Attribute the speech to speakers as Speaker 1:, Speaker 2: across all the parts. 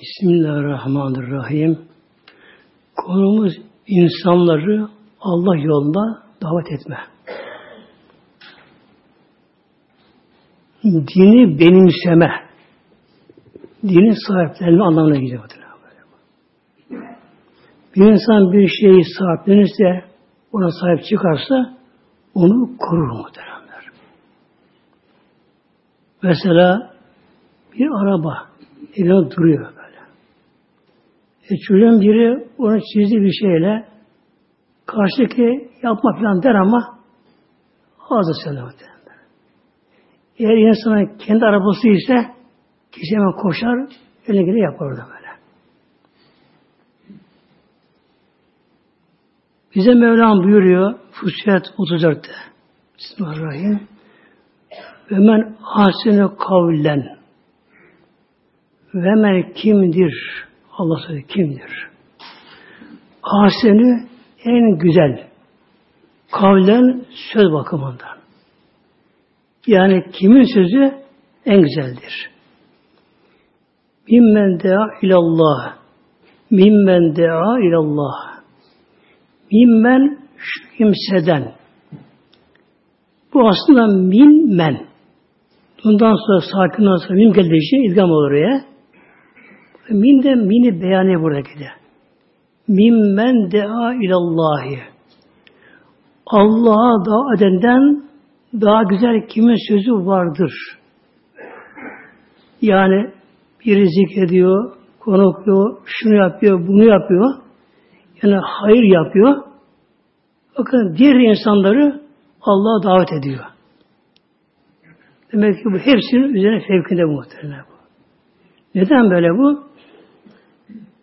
Speaker 1: Bismillahirrahmanirrahim. Konumuz insanları Allah yolunda davet etme. Dini benimseme. Dinin sahiplenme anlamına geliyor. Bir insan bir şeyi sahiplenirse, ona sahip çıkarsa onu korur muhteremler. Mesela bir araba evine duruyor. E çocuğun biri onu çizdiği bir şeyle karşıdaki yapma falan der ama ağzı söylemez. Eğer insanın kendi arabası ise kişi hemen koşar, eline göre yapar orada böyle. Bize Mevlam buyuruyor Fussilet 34'te Bismillahirrahmanirrahim ve men hasene kavlen ve men kimdir? Allah söylüyor kimdir? Haseni en güzel kavlen söz bakımından. Yani kimin sözü en güzeldir. Mimmen dea ilallah. Mimmen dea ilallah. Mimmen şu kimseden. Bu aslında min men. Bundan sonra sakin olsa mim geldiği için idgam olur ya. Min de mini beyanı buradaki de. Mimmen dea ilallahi. Allah'a dua edenden daha güzel kimin sözü vardır? Yani biri zikrediyor, konukluyor, şunu yapıyor, bunu yapıyor. Yani hayır yapıyor. Bakın diğer insanları Allah'a davet ediyor. Demek ki bu hepsinin üzerine fevkinde muhtemelen bu. Neden böyle bu?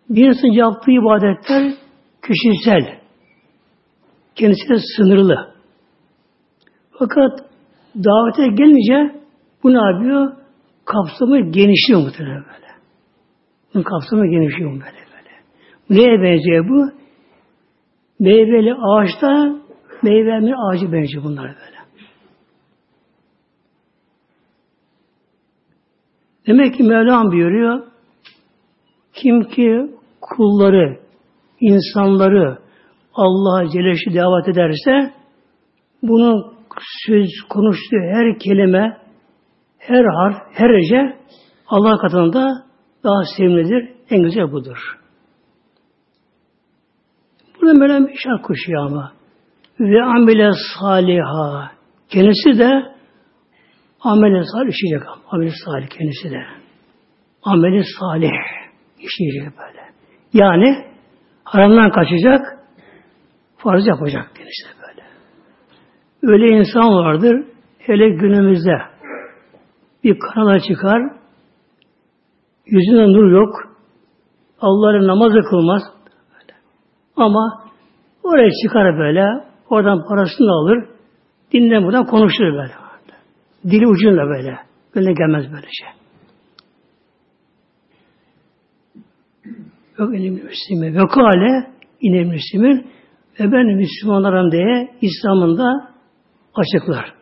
Speaker 1: Bir insan yaptığı ibadetler kişisel. Kendisi de sınırlı. Fakat davete gelince bu ne yapıyor? Kapsamı genişliyor muhtemelen böyle. Bunun kapsamı genişliyor böyle böyle. Neye benziyor bu? Meyveli ağaçta meyveli ağacı benziyor bunlar böyle. Demek ki Mevlam buyuruyor kim ki kulları, insanları Allah'a Celeş'i davet ederse bunu söz konuştuğu her kelime, her harf, her ece Allah katında daha sevimlidir. En güzel budur. Burada böyle bir şart koşuyor ama. Ve amele saliha. Kendisi de amele salih işleyecek. Amele salih kendisi de. Ameli salih işleyecek böyle. Yani haramdan kaçacak, farz yapacak de böyle. Öyle insan vardır, hele günümüzde bir kanala çıkar, yüzünde nur yok, Allah'ın namazı kılmaz, böyle. ama oraya çıkar böyle, oradan parasını alır, dinden buradan konuşur böyle. Dili ucunda böyle. Böyle gelmez böyle şey. Yok elim Müslüman. Ve kale ine Müslüman ve ben Müslümanlarım diye İslam'ında açıklar.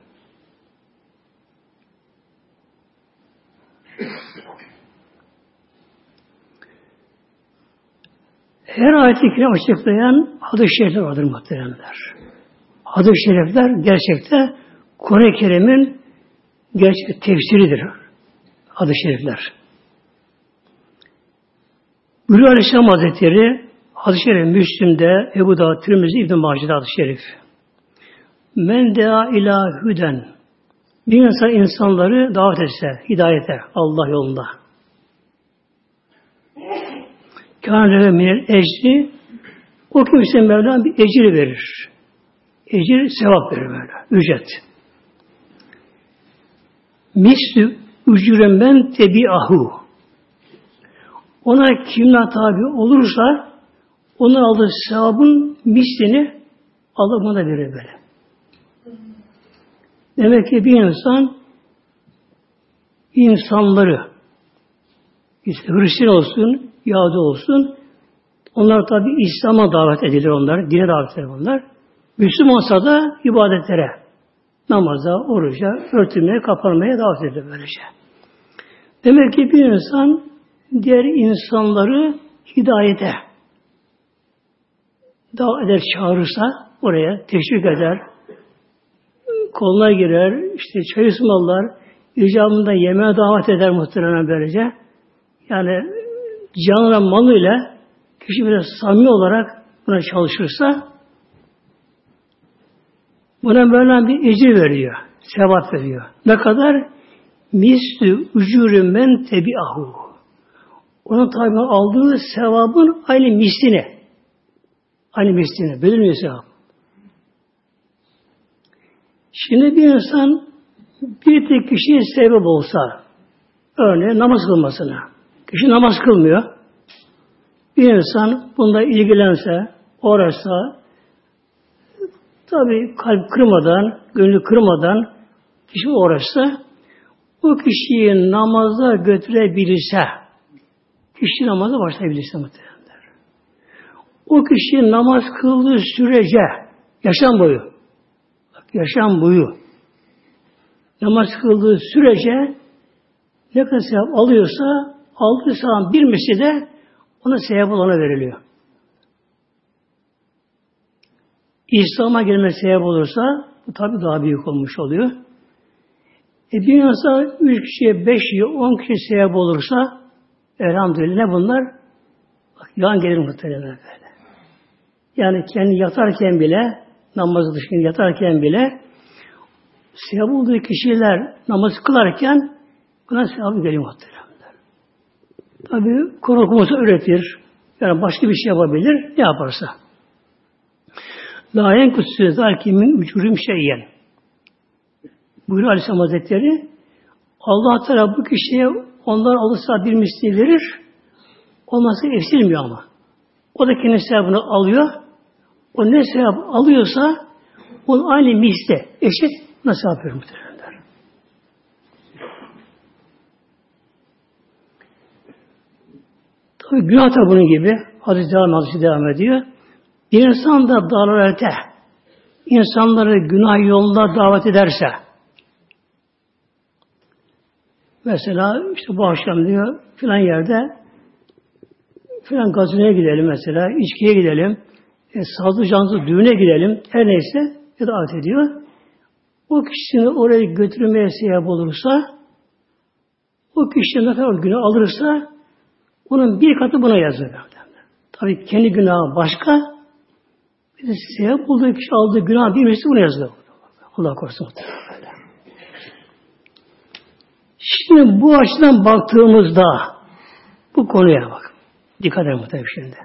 Speaker 1: Her ayet-i açıklayan hadis-i şerifler vardır muhteremler. Hadis-i şerifler gerçekte Kur'an-ı Kerim'in gerçek tefsiridir. Hadis-i şerifler. Bülü Aleyhisselam Hazretleri hadis-i şerif Müslim'de, Ebu Dağ, Tirmizi, İbn-i Maci'de hadis-i şerif. Men dea ila hüden. Bir insan insanları davet etse, hidayete, Allah yolunda. Kâne minel ecri o kimse Mevlam bir ecir verir. Ecir sevap verir böyle. Ücret. Mislü ücüren ben tebiahu. Ona kimle tabi olursa onun aldığı sevabın mislini Allah bana verir böyle. Demek ki bir insan insanları işte Hristiyan olsun, Yahudi olsun onlar tabi İslam'a davet edilir onlar, dine davet edilir onlar. Müslümansa da ibadetlere, namaza, oruca, örtülmeye, kapanmaya davet edilir böylece. Demek ki bir insan diğer insanları hidayete davet eder, çağırırsa oraya teşvik eder, koluna girer, işte çay ısmarlar, icabında yemeğe davet eder muhtemelen böylece. Yani canına malıyla kişi biraz samimi olarak buna çalışırsa buna böyle bir ecir veriyor. Sevap veriyor. Ne kadar? Mislü ucurü men tebi'ahu. Onun tabi aldığı sevabın aynı mislini. Aynı mislini. Bölünmüyor sevap. Şimdi bir insan bir tek kişiye sebep olsa, örneğin namaz kılmasına, kişi namaz kılmıyor, bir insan bunda ilgilense, uğraşsa, tabi kalp kırmadan, gönlü kırmadan kişi uğraşsa, o kişiyi namaza götürebilirse, kişi namaza başlayabilirse muhtemelen. O kişi namaz kıldığı sürece, yaşam boyu, bak, yaşam boyu, namaz kıldığı sürece ne kadar sevap alıyorsa, aldığı sevap bir de ona sevap olana veriliyor. İslam'a gelme sevap olursa bu tabi daha büyük olmuş oluyor. E bir insan kişiye, beş kişiye, on kişi sevap olursa elhamdülillah bunlar bak, yan gelir muhtemelen böyle. Yani kendi yatarken bile namazı dışında yatarken bile sevap olduğu kişiler namaz kılarken buna sevap geliyor muhtemelen. Tabi Kur'an okuması öğretir. Yani başka bir şey yapabilir. Ne yaparsa. La yenkutsü zâkimin ucurum şeyyen. Buyuruyor Aleyhisselam Hazretleri. Allah Teala bu kişiye onlar alırsa bir misli verir. Olmazsa eksilmiyor ama. O da kendi sevabını alıyor. O ne sevap alıyorsa onun aynı misli eşit nasıl yapıyor muhtemelenler. Tabi günah da bunun gibi. Hadis devam, hadis devam ediyor. Bir insan da dalalete, insanları günah yolunda davet ederse, mesela işte bu akşam diyor filan yerde filan gazineye gidelim mesela, içkiye gidelim, e, sazlı cansız düğüne gidelim, her neyse ya davet ediyor. O kişisini oraya götürmeye sebep olursa, o kişi ne kadar günah alırsa, onun bir katı buna yazılır. Tabii kendi günahı başka, bir de sebep olduğu kişi aldığı günah bir buna yazılır. Allah korusun. Şimdi bu açıdan baktığımızda bu konuya bak. Dikkat edin muhtemelen şimdi.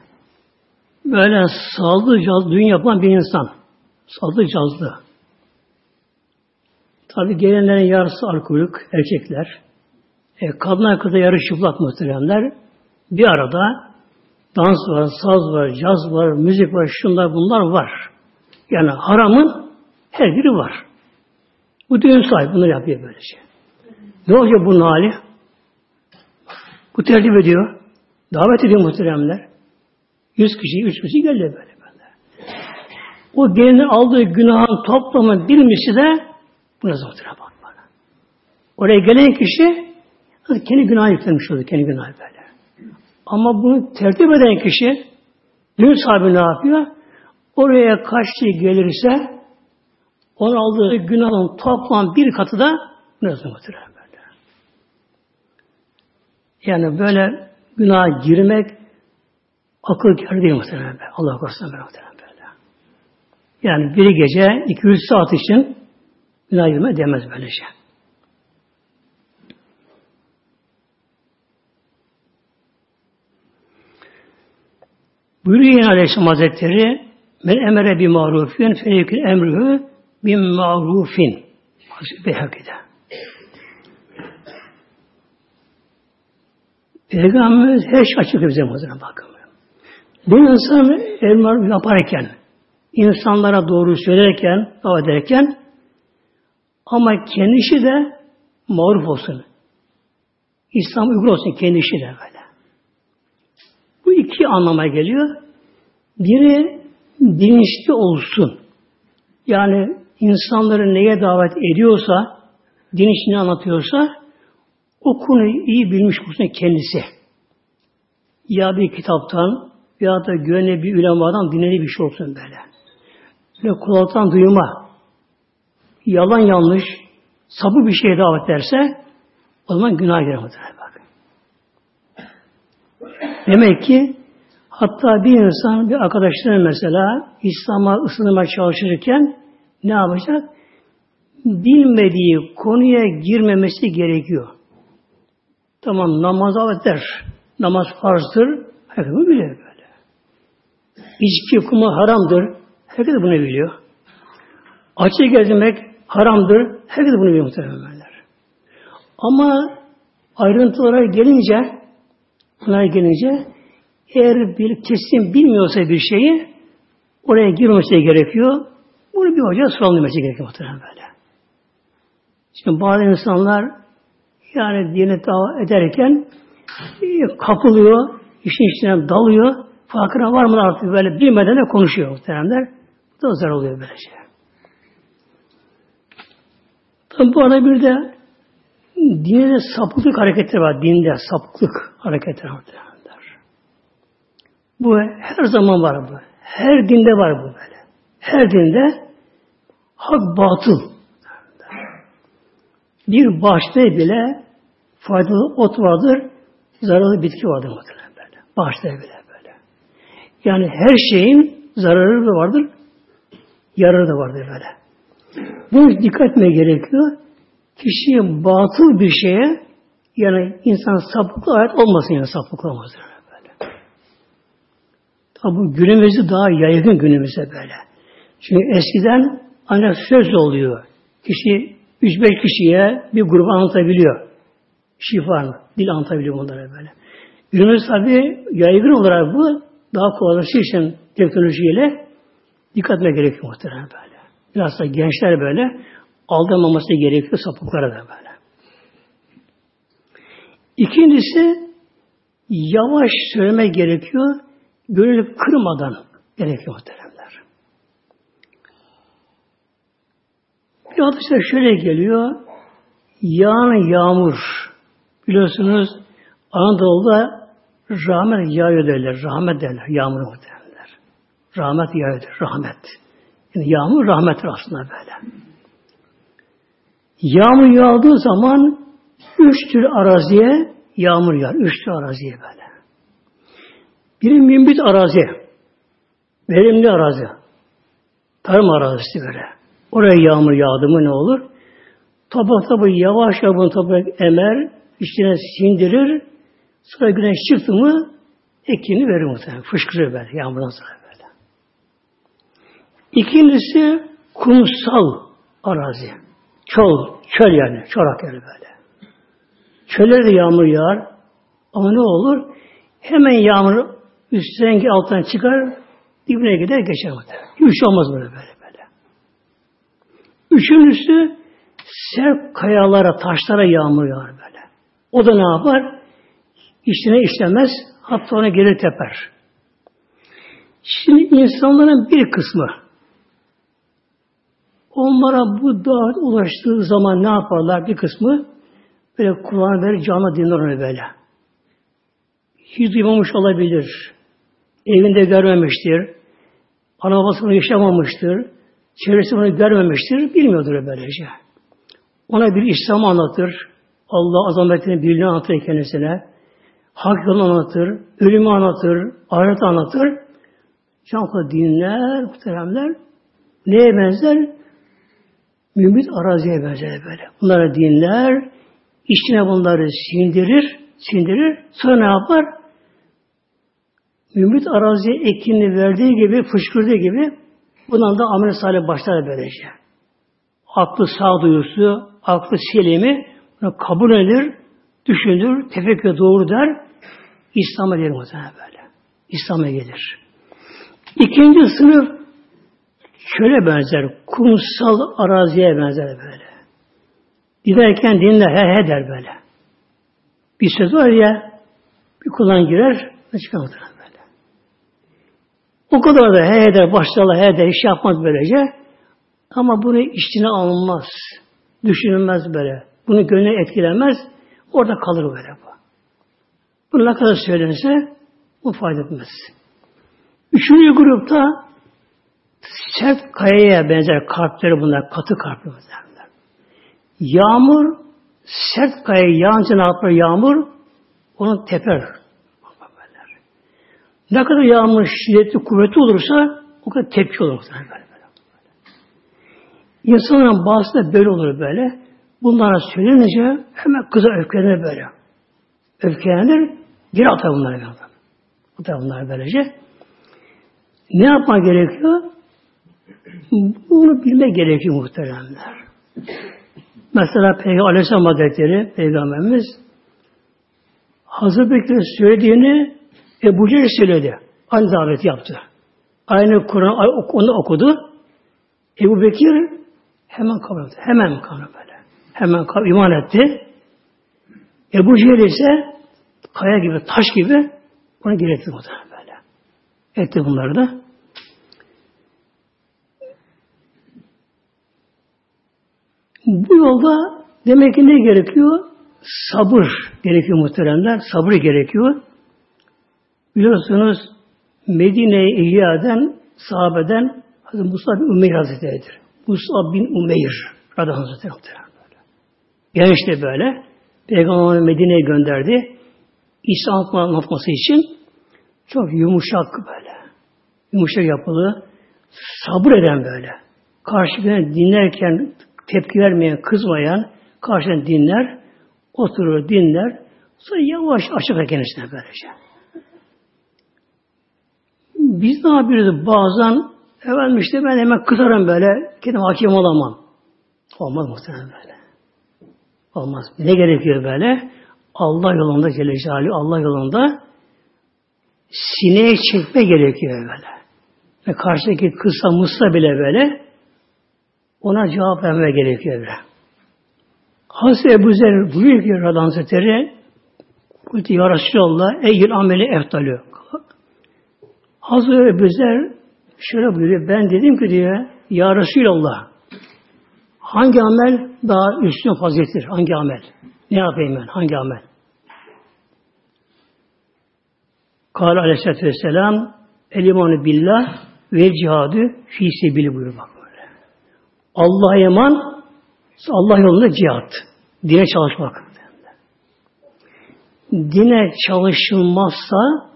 Speaker 1: Böyle sağlıklı caz, düğün yapan bir insan. Sağlıklı cazlı. Tabi gelenlerin yarısı alkolik, erkekler. E, kadınlar kıza yarı çıplak muhteremler. Bir arada dans var, saz var, caz var, müzik var, şunlar bunlar var. Yani haramın her biri var. Bu düğün sahibi bunu yapıyor böylece. Ne olacak bunun hali? Bu tertip ediyor. Davet ediyor muhteremler. Yüz kişi, üç kişi geldi böyle böyle. O gelinin aldığı günahın toplamı bir de buna zatına bak bana. Oraya gelen kişi kendi günahı yüklemiş oldu, kendi günahı böyle. Ama bunu tertip eden kişi düğün sahibi ne yapıyor? Oraya kaç kişi gelirse onun aldığı günahın toplam bir katı da zamandır böyle. Yani böyle günah girmek akıl kâr değil muhtemelen. Allah korusun böyle muhtemelen böyle. Yani bir gece 200 saat için günah girme demez böyle şey. Buyuruyor yine Aleyhisselam Hazretleri Men emere bir marufin felekün emrühü bin marufin. Hazreti Beyhaki'de. Peygamberimiz her şey açık bize muhtemelen bakın. Bu insan emar yaparken, insanlara doğru söylerken, davet ederken ama kendi işi de maruf olsun. İslam uygun olsun kendi işi de böyle. Bu iki anlama geliyor. Biri bilinçli olsun. Yani insanları neye davet ediyorsa, din işini anlatıyorsa o konuyu iyi bilmiş olsun kendisi. ya bir kitaptan ya da güvenli bir ulemadan dinlediği bir şey olsun böyle. Ve kulaktan duyma, yalan yanlış, sapı bir şeye davet ederse o zaman günah girer bak. Demek ki hatta bir insan bir arkadaşlarına mesela İslam'a ısınmaya çalışırken ne yapacak? Bilmediği konuya girmemesi gerekiyor. Tamam namaz eder. Namaz farzdır. Herkes bunu biliyor böyle. İçki kuma haramdır. Herkes bunu biliyor. Açı gezmek haramdır. Herkes bunu biliyor muhtemelenler. Ama ayrıntılara gelince bunlara gelince eğer bir kesin bilmiyorsa bir şeyi oraya girmesi gerekiyor. Bunu bir hoca sorulması gerekiyor muhtemelen böyle. Şimdi bazı insanlar yani dini davet ederken e, kapılıyor, işin içine dalıyor, farkına var mı artık böyle bilmeden de konuşuyor muhteremler. Bu da zor oluyor böyle şey. Tabi bu arada bir de dinde sapıklık hareketleri var. Dinde sapıklık hareketleri var. Bu her zaman var bu. Her dinde var bu böyle. Her dinde hak batıl. Bir bahçede bile faydalı ot vardır, zararlı bitki vardır muhtemelen böyle. Bahçede bile böyle. Yani her şeyin zararı da vardır, yararı da vardır böyle. Bunu dikkat etmeye gerekiyor. Kişi batıl bir şeye yani insan sapıklı ayet olmasın yani sapıklı olmasın böyle. Tabi bu günümüzde daha yaygın günümüzde böyle. Çünkü eskiden ancak söz oluyor. Kişi 3-5 kişiye bir grubu anlatabiliyor. Şifa, dil anlatabiliyor bunlara böyle. Günümüz tabi yaygın olarak bu daha kolaylaştığı için teknolojiyle dikkat etmeye gerekiyor muhtemelen böyle. Biraz da gençler böyle aldanmaması gerekiyor sapıklara da böyle. İkincisi yavaş söyleme gerekiyor. Gönül kırmadan gerekiyor muhteremler. Bir hadiste şöyle geliyor. Yağan yağmur. Biliyorsunuz Anadolu'da rahmet yağıyor derler. Rahmet derler. Yağmur derler. Rahmet yağıyor Rahmet. Yani yağmur rahmettir aslında böyle. Yağmur yağdığı zaman üç tür araziye yağmur yağar. Üç tür araziye böyle. Biri mümbit arazi. Verimli arazi. Tarım arazisi böyle. Oraya yağmur yağdı mı ne olur? Toprak tabi yavaş yavaş toprak emer, içine sindirir. Sonra güneş çıktı mı ekini verir muhtemelen. Fışkırır böyle yağmurdan sonra böyle. İkincisi kumsal arazi. Çöl, çöl yani. Çorak yani böyle. Çöllerde yağmur yağar. Ama ne olur? Hemen yağmur üstten alttan çıkar, dibine gider geçer. Hiç şey olmaz böyle böyle böyle. Üçüncüsü sert kayalara, taşlara yağmur yağar böyle. O da ne yapar? İşine işlemez, hatta ona geri teper. Şimdi insanların bir kısmı onlara bu davet ulaştığı zaman ne yaparlar? Bir kısmı böyle Kur'an verir, canlı dinler onu böyle. Hiç duymamış olabilir. Evinde görmemiştir. Ana babasını yaşamamıştır. Çevresi bunu görmemiştir. Bilmiyordur böylece. Ona bir İslam anlatır. Allah azametini birliğini anlatır kendisine. Hak yolunu anlatır. Ölümü anlatır. Ahiret anlatır. Canlı dinler, muhteremler. Neye benzer? Mümbit araziye benzer böyle. Bunları dinler, içine bunları sindirir, sindirir. Sonra ne yapar? Mümbit araziye ekini verdiği gibi, fışkırdığı gibi bundan da amel salih başlar böylece. Aklı sağduyusu, aklı selimi bunu kabul edilir, düşünür, tefekkür doğru der, İslam'a gelir muhtemelen böyle. İslam'a gelir. İkinci sınıf şöyle benzer, kumsal araziye benzer böyle. Giderken dinler, he he der böyle. Bir söz var ya, bir kulağın girer, ne çıkamaz. O kadar da he der, başlarla he der, iş yapmaz böylece. Ama bunu içine alınmaz. Düşünülmez böyle. Bunu gönlüne etkilemez. Orada kalır böyle bu. Bu ne kadar söylense Bu fayda etmez. Üçüncü grupta sert kayaya benzer kalpleri bunlar. Katı kalpleri bunlar. Yağmur sert kaya yağınca ne yapar yağmur? Onu teper. Ne kadar yağmur şiddetli, kuvvetli olursa o kadar tepki olur. Böyle, böyle. İnsanların bazısı da böyle olur böyle. Bunlara söylenince hemen kıza öfkelenir böyle. Öfkelenir, geri atar bunları. Atar bunları böylece. Ne yapma gerekiyor? Bunu bilmek gerekiyor muhteremler. Mesela Peygamber Aleyhisselam Hazretleri, Peygamberimiz Hazreti Bekir'in söylediğini Ebu Cehil söyledi. Aynı davet yaptı. Aynı Kur'an onu okudu. Ebu Bekir hemen kabul etti. Hemen kabul böyle. Hemen kabul, iman etti. Ebu Cehil ise kaya gibi, taş gibi ona gerekti bu böyle. Etti bunları da. Bu yolda demek ki ne gerekiyor? Sabır gerekiyor muhteremler. Sabır gerekiyor. Biliyorsunuz Medine'ye ihya eden sahabeden Hazreti Musa bin Umeyr Hazretleri'dir. Musa bin Umeyr radıyallahu Hazretleri Genç de böyle. Peygamber Medine'ye gönderdi. İslam anlatması için çok yumuşak böyle. Yumuşak yapılı. Sabır eden böyle. Karşıdan dinlerken tepki vermeyen, kızmayan, karşıdan dinler, oturur, dinler. Sonra yavaş açıklar kendisine böylece. Biz ne yapıyoruz bazen efendim işte ben hemen kızarım böyle kendim hakim olamam. Olmaz muhtemelen böyle. Olmaz. Ne gerekiyor böyle? Allah yolunda Celle Allah yolunda sineye çekme gerekiyor böyle. Ve karşıdaki kısa musa bile böyle ona cevap verme gerekiyor böyle. Hazreti Ebu Zer buyuruyor ki Radhan Hazretleri Kulti Ya Resulallah eyyül ameli eftalü. Hazreti Ebu Zer şöyle buyuruyor. Ben dedim ki diyor Ya Resulallah hangi amel daha üstün fazilettir? Hangi amel? Ne yapayım ben? Hangi amel? Kâle aleyhissalatü vesselam el imanı billah ve cihadı fi sebili buyuruyor bak böyle. Allah'a iman Allah yolunda cihat. Dine çalışmak. Dine çalışılmazsa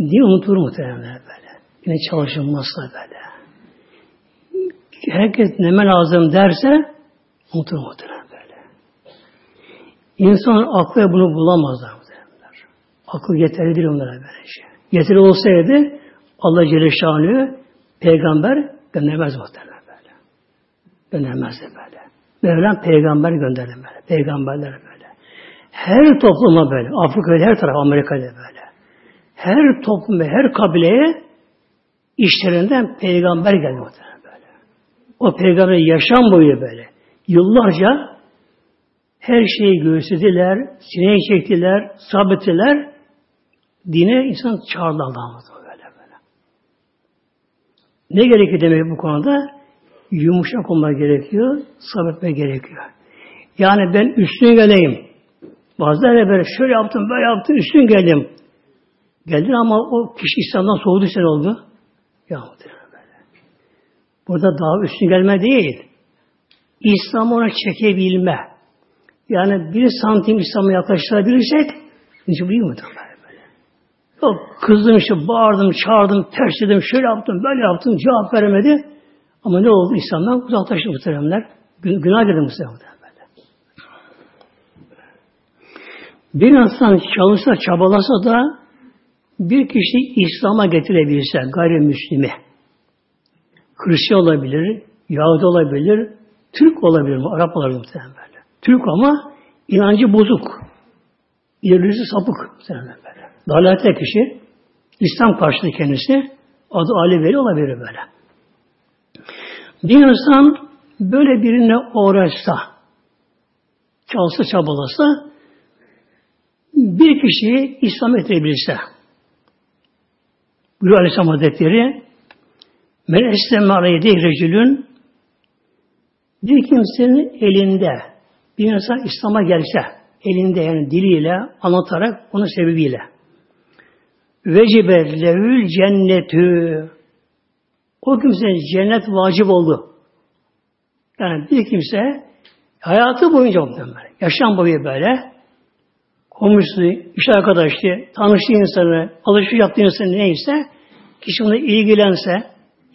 Speaker 1: din unutur muhtemelen böyle. Dine çalışılmazsa böyle. Herkes neme lazım derse unutur muhtemelen böyle. İnsan aklı bunu bulamazlar muhtemelen. Akıl yeterli değil onlara böyle şey. Yeterli olsaydı Allah Celle Şanı peygamber göndermez muhtemelen böyle. Göndermezdi böyle. Mevlam peygamber gönderdi böyle. Peygamberler böyle. Her topluma böyle. Afrika'da her taraf Amerika'da böyle. Her toplum ve her kabileye işlerinden peygamber geldi böyle. O peygamber yaşam boyu böyle. Yıllarca her şeyi göğüslediler, sineye çektiler, sabittiler. Dine insan çağırdı Allah'ımız böyle böyle. Ne gerekiyor demek bu konuda? Yumuşak olma gerekiyor, sabretme gerekiyor. Yani ben üstün geleyim. Bazıları böyle şöyle yaptım, böyle yaptım, üstün geldim. Geldin ama o kişi İslam'dan soğudu sen oldu. Ya böyle. Burada daha üstün gelme değil. İslam ona çekebilme. Yani bir santim İslam'a yaklaştırabilirsek, hiç biliyor mu? Yok kızdım işte bağırdım, çağırdım, tersledim, şöyle yaptım, böyle yaptım, cevap veremedi. Ama ne oldu? İslam'dan uzaklaştı muhteremler. Günah girdi muhteremler. Bir insan çalışsa, çabalasa da bir kişi İslam'a getirebilirse gayrimüslimi, Hristiyan olabilir, Yahudi olabilir, Türk olabilir, Arap olabilir muhtemelen böyle. Türk ama inancı bozuk. İlerisi sapık muhtemelen böyle. Dalalet kişi, İslam karşıtı kendisi, adı Ali Veli olabilir böyle. Bir insan böyle birine uğraşsa, çalışsa çabalasa, bir kişiyi İslam ettirebilirse, Buyuruyor Aleyhisselam Hazretleri, Men esleme aleyhi recülün bir kimsenin elinde bir insan İslam'a gelse, elinde yani diliyle anlatarak onun sebebiyle vecibe lehül cennetü. O kimsenin cennet vacip oldu. Yani bir kimse hayatı boyunca böyle, yaşam boyu böyle komşusu, iş arkadaşı, tanıştığı insanı, alışveriş yaptığı insanı neyse kişi buna ilgilense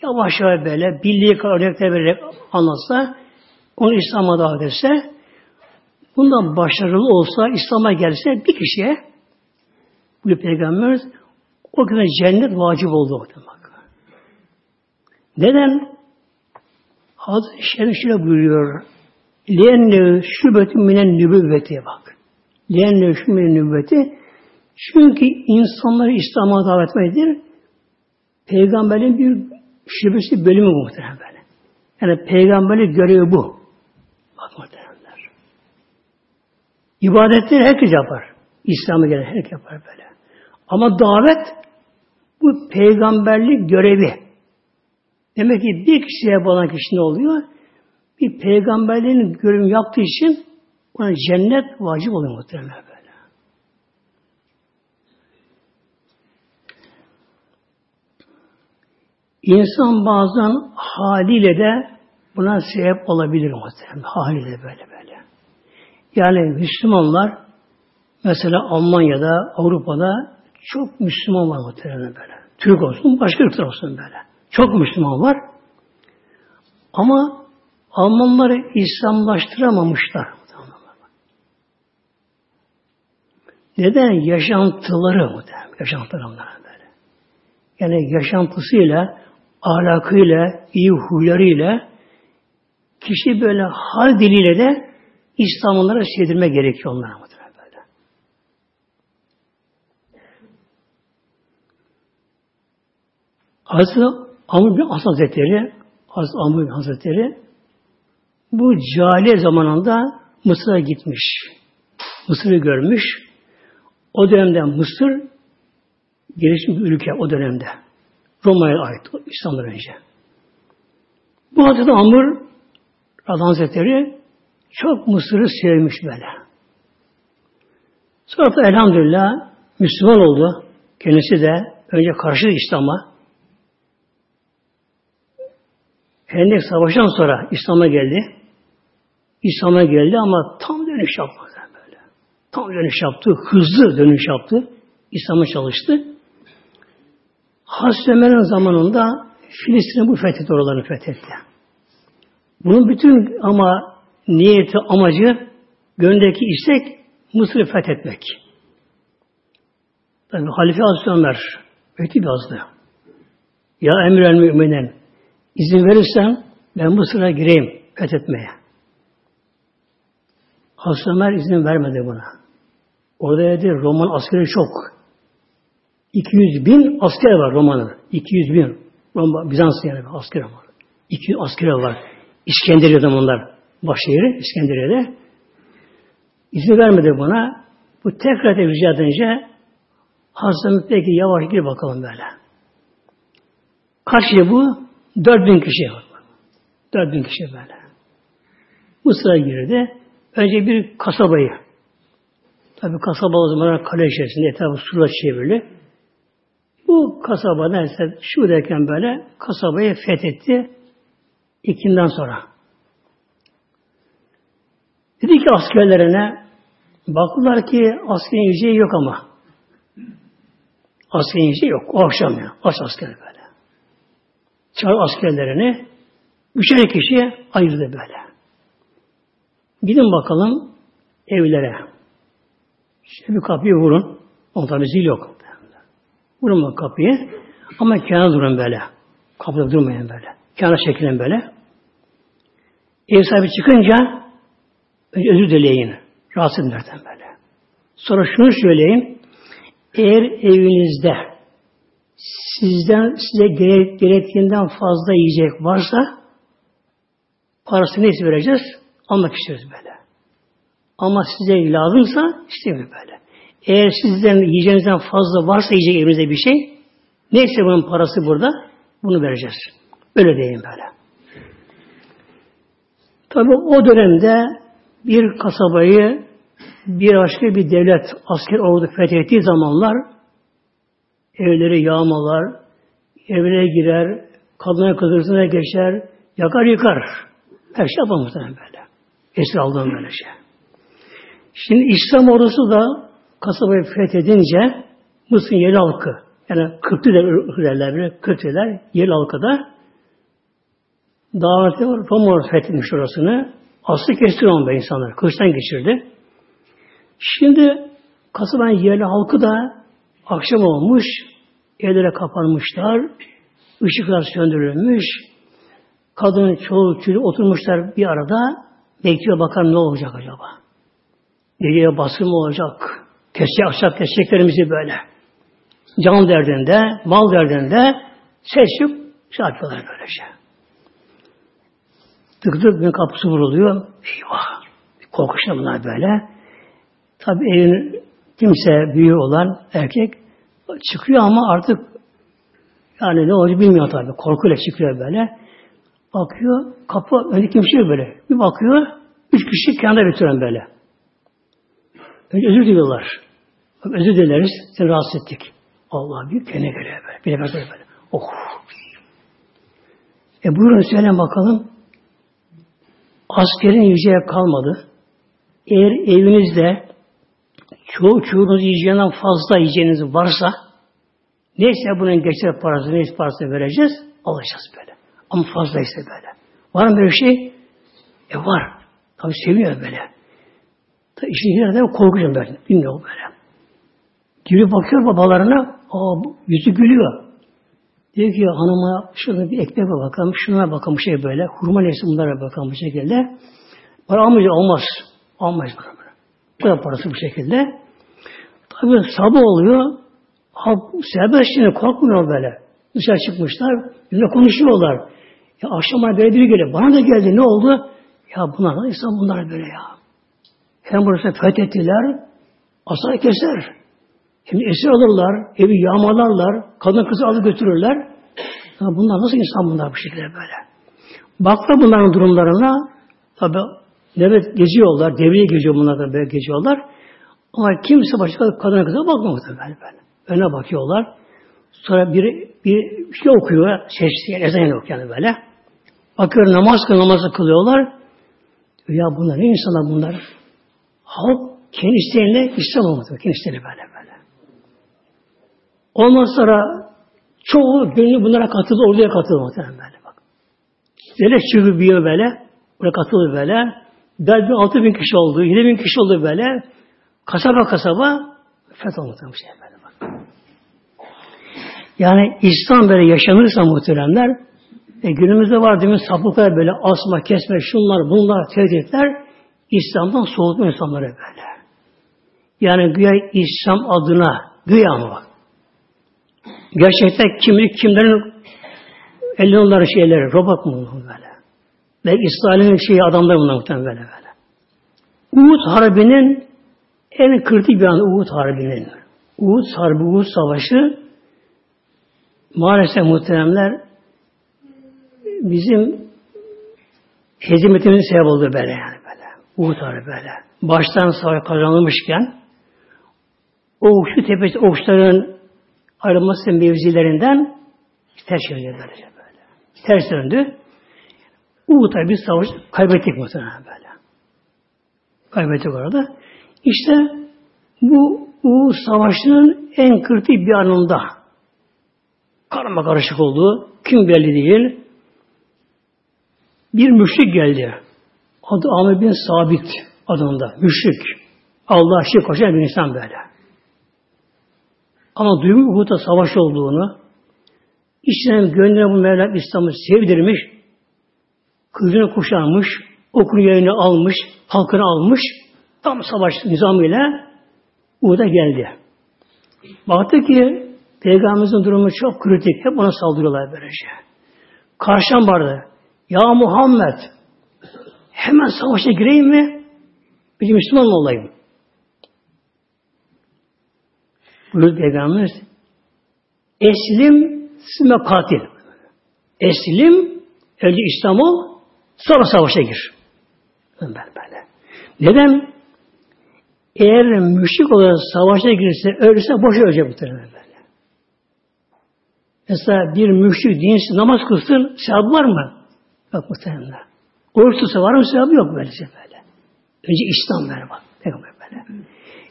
Speaker 1: yavaş yavaş böyle bildiği kadar örnekler anlatsa onu İslam'a davet etse bundan başarılı olsa İslam'a gelse bir kişiye bu peygamber o gün cennet vacip oldu. Bak. Neden? Hazreti Şerif şöyle buyuruyor. Lienne şübetü minen nübüvveti bak. Lienne şübetü minen nübüvveti çünkü insanları İslam'a davet etmelidir. Peygamberin bir şüphesi bölümü muhtemelen böyle. Yani peygamberin görevi bu. Bak muhtemelenler. İbadetleri herkes yapar. İslam'a gelen herkes yapar böyle. Ama davet bu peygamberlik görevi. Demek ki bir kişiye bağlanan kişi ne oluyor? Bir peygamberliğin görevini yaptığı için ona cennet vacip oluyor muhtemelen böyle. İnsan bazen haliyle de buna sebep olabilir muhtemelen. Haliyle böyle böyle. Yani Müslümanlar mesela Almanya'da, Avrupa'da çok Müslüman var muhtemelen böyle. Türk olsun, başka ırklar olsun böyle. Çok Müslüman var. Ama Almanları İslamlaştıramamışlar. Neden? Yaşantıları muhtemelen. Yaşantıları böyle. Yani yaşantısıyla, ahlakıyla, iyi huylarıyla kişi böyle hal diliyle de İslamlılara sevdirme gerekiyor onlara muhtemelen böyle. Hazreti Amr bin As Hazretleri, Hazreti Amr bin Hazretleri bu cahiliye zamanında Mısır'a gitmiş. Mısır'ı görmüş. O dönemde Mısır gelişmiş bir ülke o dönemde. Roma'ya ait İslam'dan önce. Bu Hazreti Amr Radhan Hazretleri çok Mısır'ı sevmiş böyle. Sonra da elhamdülillah Müslüman oldu. Kendisi de önce karşı İslam'a Hendek Savaşı'ndan sonra İslam'a geldi. İslam'a geldi ama tam dönüş böyle. Tam dönüş yaptı, hızlı dönüş yaptı. İslam'a çalıştı. Hazreti Ömer'in zamanında Filistin'i bu fethetti, oralarını fethetti. Bunun bütün ama niyeti, amacı, gönlündeki istek Mısır'ı fethetmek. Tabi Halife Hazreti Ömer mektup yazdı. Ya emir el müminin izin verirsen ben Mısır'a gireyim fethetmeye. Hazreti Ömer izin vermedi buna. Orada dedi Roman askeri çok. 200 bin asker var Roma'nın. 200 bin. Roma, Bizans yani asker var. 200 asker var. İskenderiye zamanlar başşehri İskenderiye'de. İzin vermedi buna. Bu tekrar rica edince Hazreti yavaş gir bakalım böyle. Kaç kişi bu? 4000 kişi. 4000 kişi böyle. Mısır'a girdi. Önce bir kasabayı. Tabi kasaba o zaman kale içerisinde etrafı surla çevrili. Bu kasaba neyse şu derken böyle kasabayı fethetti ikinden sonra. Dedi ki askerlerine baktılar ki askerin yiyeceği yok ama. Askerin yiyeceği yok. O akşam ya. Aç asker böyle. Çağır askerlerini üçer kişi ayırdı böyle. Gidin bakalım evlere. İşte bir kapıyı vurun. O tabi zil yok. Vurun kapıyı. Ama kenara durun böyle. Kapıda durmayın böyle. Kenara çekilin böyle. Ev sahibi çıkınca özür dileyin. Rahatsız edin böyle. Sonra şunu söyleyin. Eğer evinizde sizden size gerektiğinden fazla yiyecek varsa parasını neyse vereceğiz almak istiyoruz böyle. Ama size lazımsa istemiyor böyle. Eğer sizden yiyeceğinizden fazla varsa yiyecek evinizde bir şey neyse bunun parası burada bunu vereceğiz. Öyle diyeyim böyle. Tabi o dönemde bir kasabayı bir başka bir devlet asker ordu fethettiği zamanlar evleri yağmalar, evine girer, kadına kızına geçer, yakar yıkar. Her şey yapar muhtemelen böyle. Esir aldığım böyle şey. Şimdi İslam ordusu da kasabayı fethedince Mısır yerli halkı, yani Kırklı derler böyle, Kırklılar yerli halkı da daveti var. Roma fethetmiş orasını. Aslı kesti onu insanlar. Kılıçtan geçirdi. Şimdi kasabanın yerli halkı da akşam olmuş. Evlere kapanmışlar. ışıklar söndürülmüş. Kadın, çocuk oturmuşlar bir arada. Bekliyor bakalım ne olacak acaba. Geceye basın olacak? Kesecek, akşam keseceklerimizi böyle. Can derdinde, mal derdinde yok. Şey yapıyorlar böyle şey. Tık tık bir kapısı vuruluyor. Eyvah! Korkuşla bunlar böyle. Tabi evin kimse büyüğü olan erkek çıkıyor ama artık yani ne olacak bilmiyor tabi. Korkuyla çıkıyor böyle. Bakıyor, kapı önünde kimse böyle. Bir bakıyor, üç kişi kenara bitiren böyle. Önce özür diliyorlar. Özür dileriz, seni rahatsız ettik. Allah bir kene geliyor böyle. Bir nefes böyle. Oh. E buyurun söyleyin bakalım. Askerin yiyeceği kalmadı. Eğer evinizde çoğu çoğunuz yiyeceğinden fazla yiyeceğiniz varsa neyse bunun geçer parası, neyse parası vereceğiz, alacağız böyle. Ama fazla ise böyle. Var mı böyle şey? E var. Tabi seviyor böyle. Tabi işin yerden korkuyorum böyle. Bilmiyorum böyle. Girip bakıyor babalarına, aa, yüzü gülüyor. Diyor ki hanıma şuna bir ekmek bakalım, şuna bakalım şey böyle. Hurma neyse bunlara bakalım bu şekilde. Para almayacak olmaz. Almayız para. Bu kadar parası bu şekilde. Tabi sabah oluyor. Halk serbest şimdi korkmuyor böyle. Dışarı çıkmışlar. Yüzüne konuşuyorlar. Ya akşama böyle biri geliyor. Bana da geldi. Ne oldu? Ya bunlar insan bunlar böyle ya. Hem burası fethettiler. Asla keser. Hem esir alırlar. Evi yağmalarlar. Kadın kızı alıp götürürler. Ya bunlar nasıl insan bunlar bu şekilde böyle. Bakla bunların durumlarına tabi evet geziyorlar. Devreye geziyor bunlar da böyle geziyorlar. Ama kimse başka kadına kıza bakmıyor böyle böyle. Öne bakıyorlar. Sonra bir, bir şey okuyor. Sesli ezan okuyor yani böyle. Bakıyor namaz kıl namazı kılıyorlar. Ya bunlar ne insanlar bunlar? Halk kendi isteğiyle İslam olmadı. Kendi isteğiyle böyle böyle. Ondan sonra çoğu gönlü bunlara katıldı, orduya katıldı muhtemelen böyle bak. Böyle çıkıyor bir böyle. Buraya katıldı böyle. Belki altı bin kişi oldu, yedi bin kişi oldu böyle. Kasaba kasaba fetholmuhtemelen bir şey böyle bak. Yani İslam böyle yaşanırsa muhteremler e, günümüzde var değil mi sapıklar böyle asma, kesme, şunlar, bunlar, tehditler İslam'dan soğutma insanları böyle. Yani güya İslam adına güya bak. Gerçekten kimlik kimlerin elinde onların şeyleri, robot mu böyle. Ve İsrail'in şeyi adamlar bunlar muhtemelen böyle böyle. Uhud Harbi'nin en kritik bir an Uhud Harbi'nin. Uhud Harbi, Uhud Savaşı maalesef muhteremler bizim hezimetimizin sebep oldu böyle yani Uhud Harbi böyle. Baştan savaş kazanılmışken o şu tepesi okçuların ayrılması mevzilerinden ters çevirdi böylece böyle. Ters döndü. Uhud'da bir savaş kaybettik muhtemelen böyle. Kaybettik orada. İşte bu Uhud Savaşı'nın en kritik bir anında karma karışık oldu. Kim belli değil. Bir müşrik geldi. Adı Ahmet bin Sabit adında. Müşrik. Allah şirk koşan bir insan böyle. Ama duymuş Uhud'da savaş olduğunu, içinden gönlüne bu Mevlam İslam'ı sevdirmiş, kızını kuşanmış, okul yerini almış, halkını almış, tam savaş nizamıyla Uhud'a geldi. Baktı ki Peygamberimizin durumu çok kritik. Hep ona saldırıyorlar böylece. Karşıdan vardı. Ya Muhammed hemen savaşa gireyim mi? Bir Müslüman olayım? Buyurdu Peygamberimiz Eslim sümme katil. Eslim önce İslam ol sonra savaşa gir. Ben böyle. Neden? Eğer müşrik olarak savaşa girse, ölürse boş ölecek muhtemelen böyle. Mesela bir müşrik dinsiz namaz kılsın, sevabı var mı? Yok muhtemelen. Oruç tutsa var mı sevabı yok böylece böyle. Önce İslam ver bak. Peygamber böyle.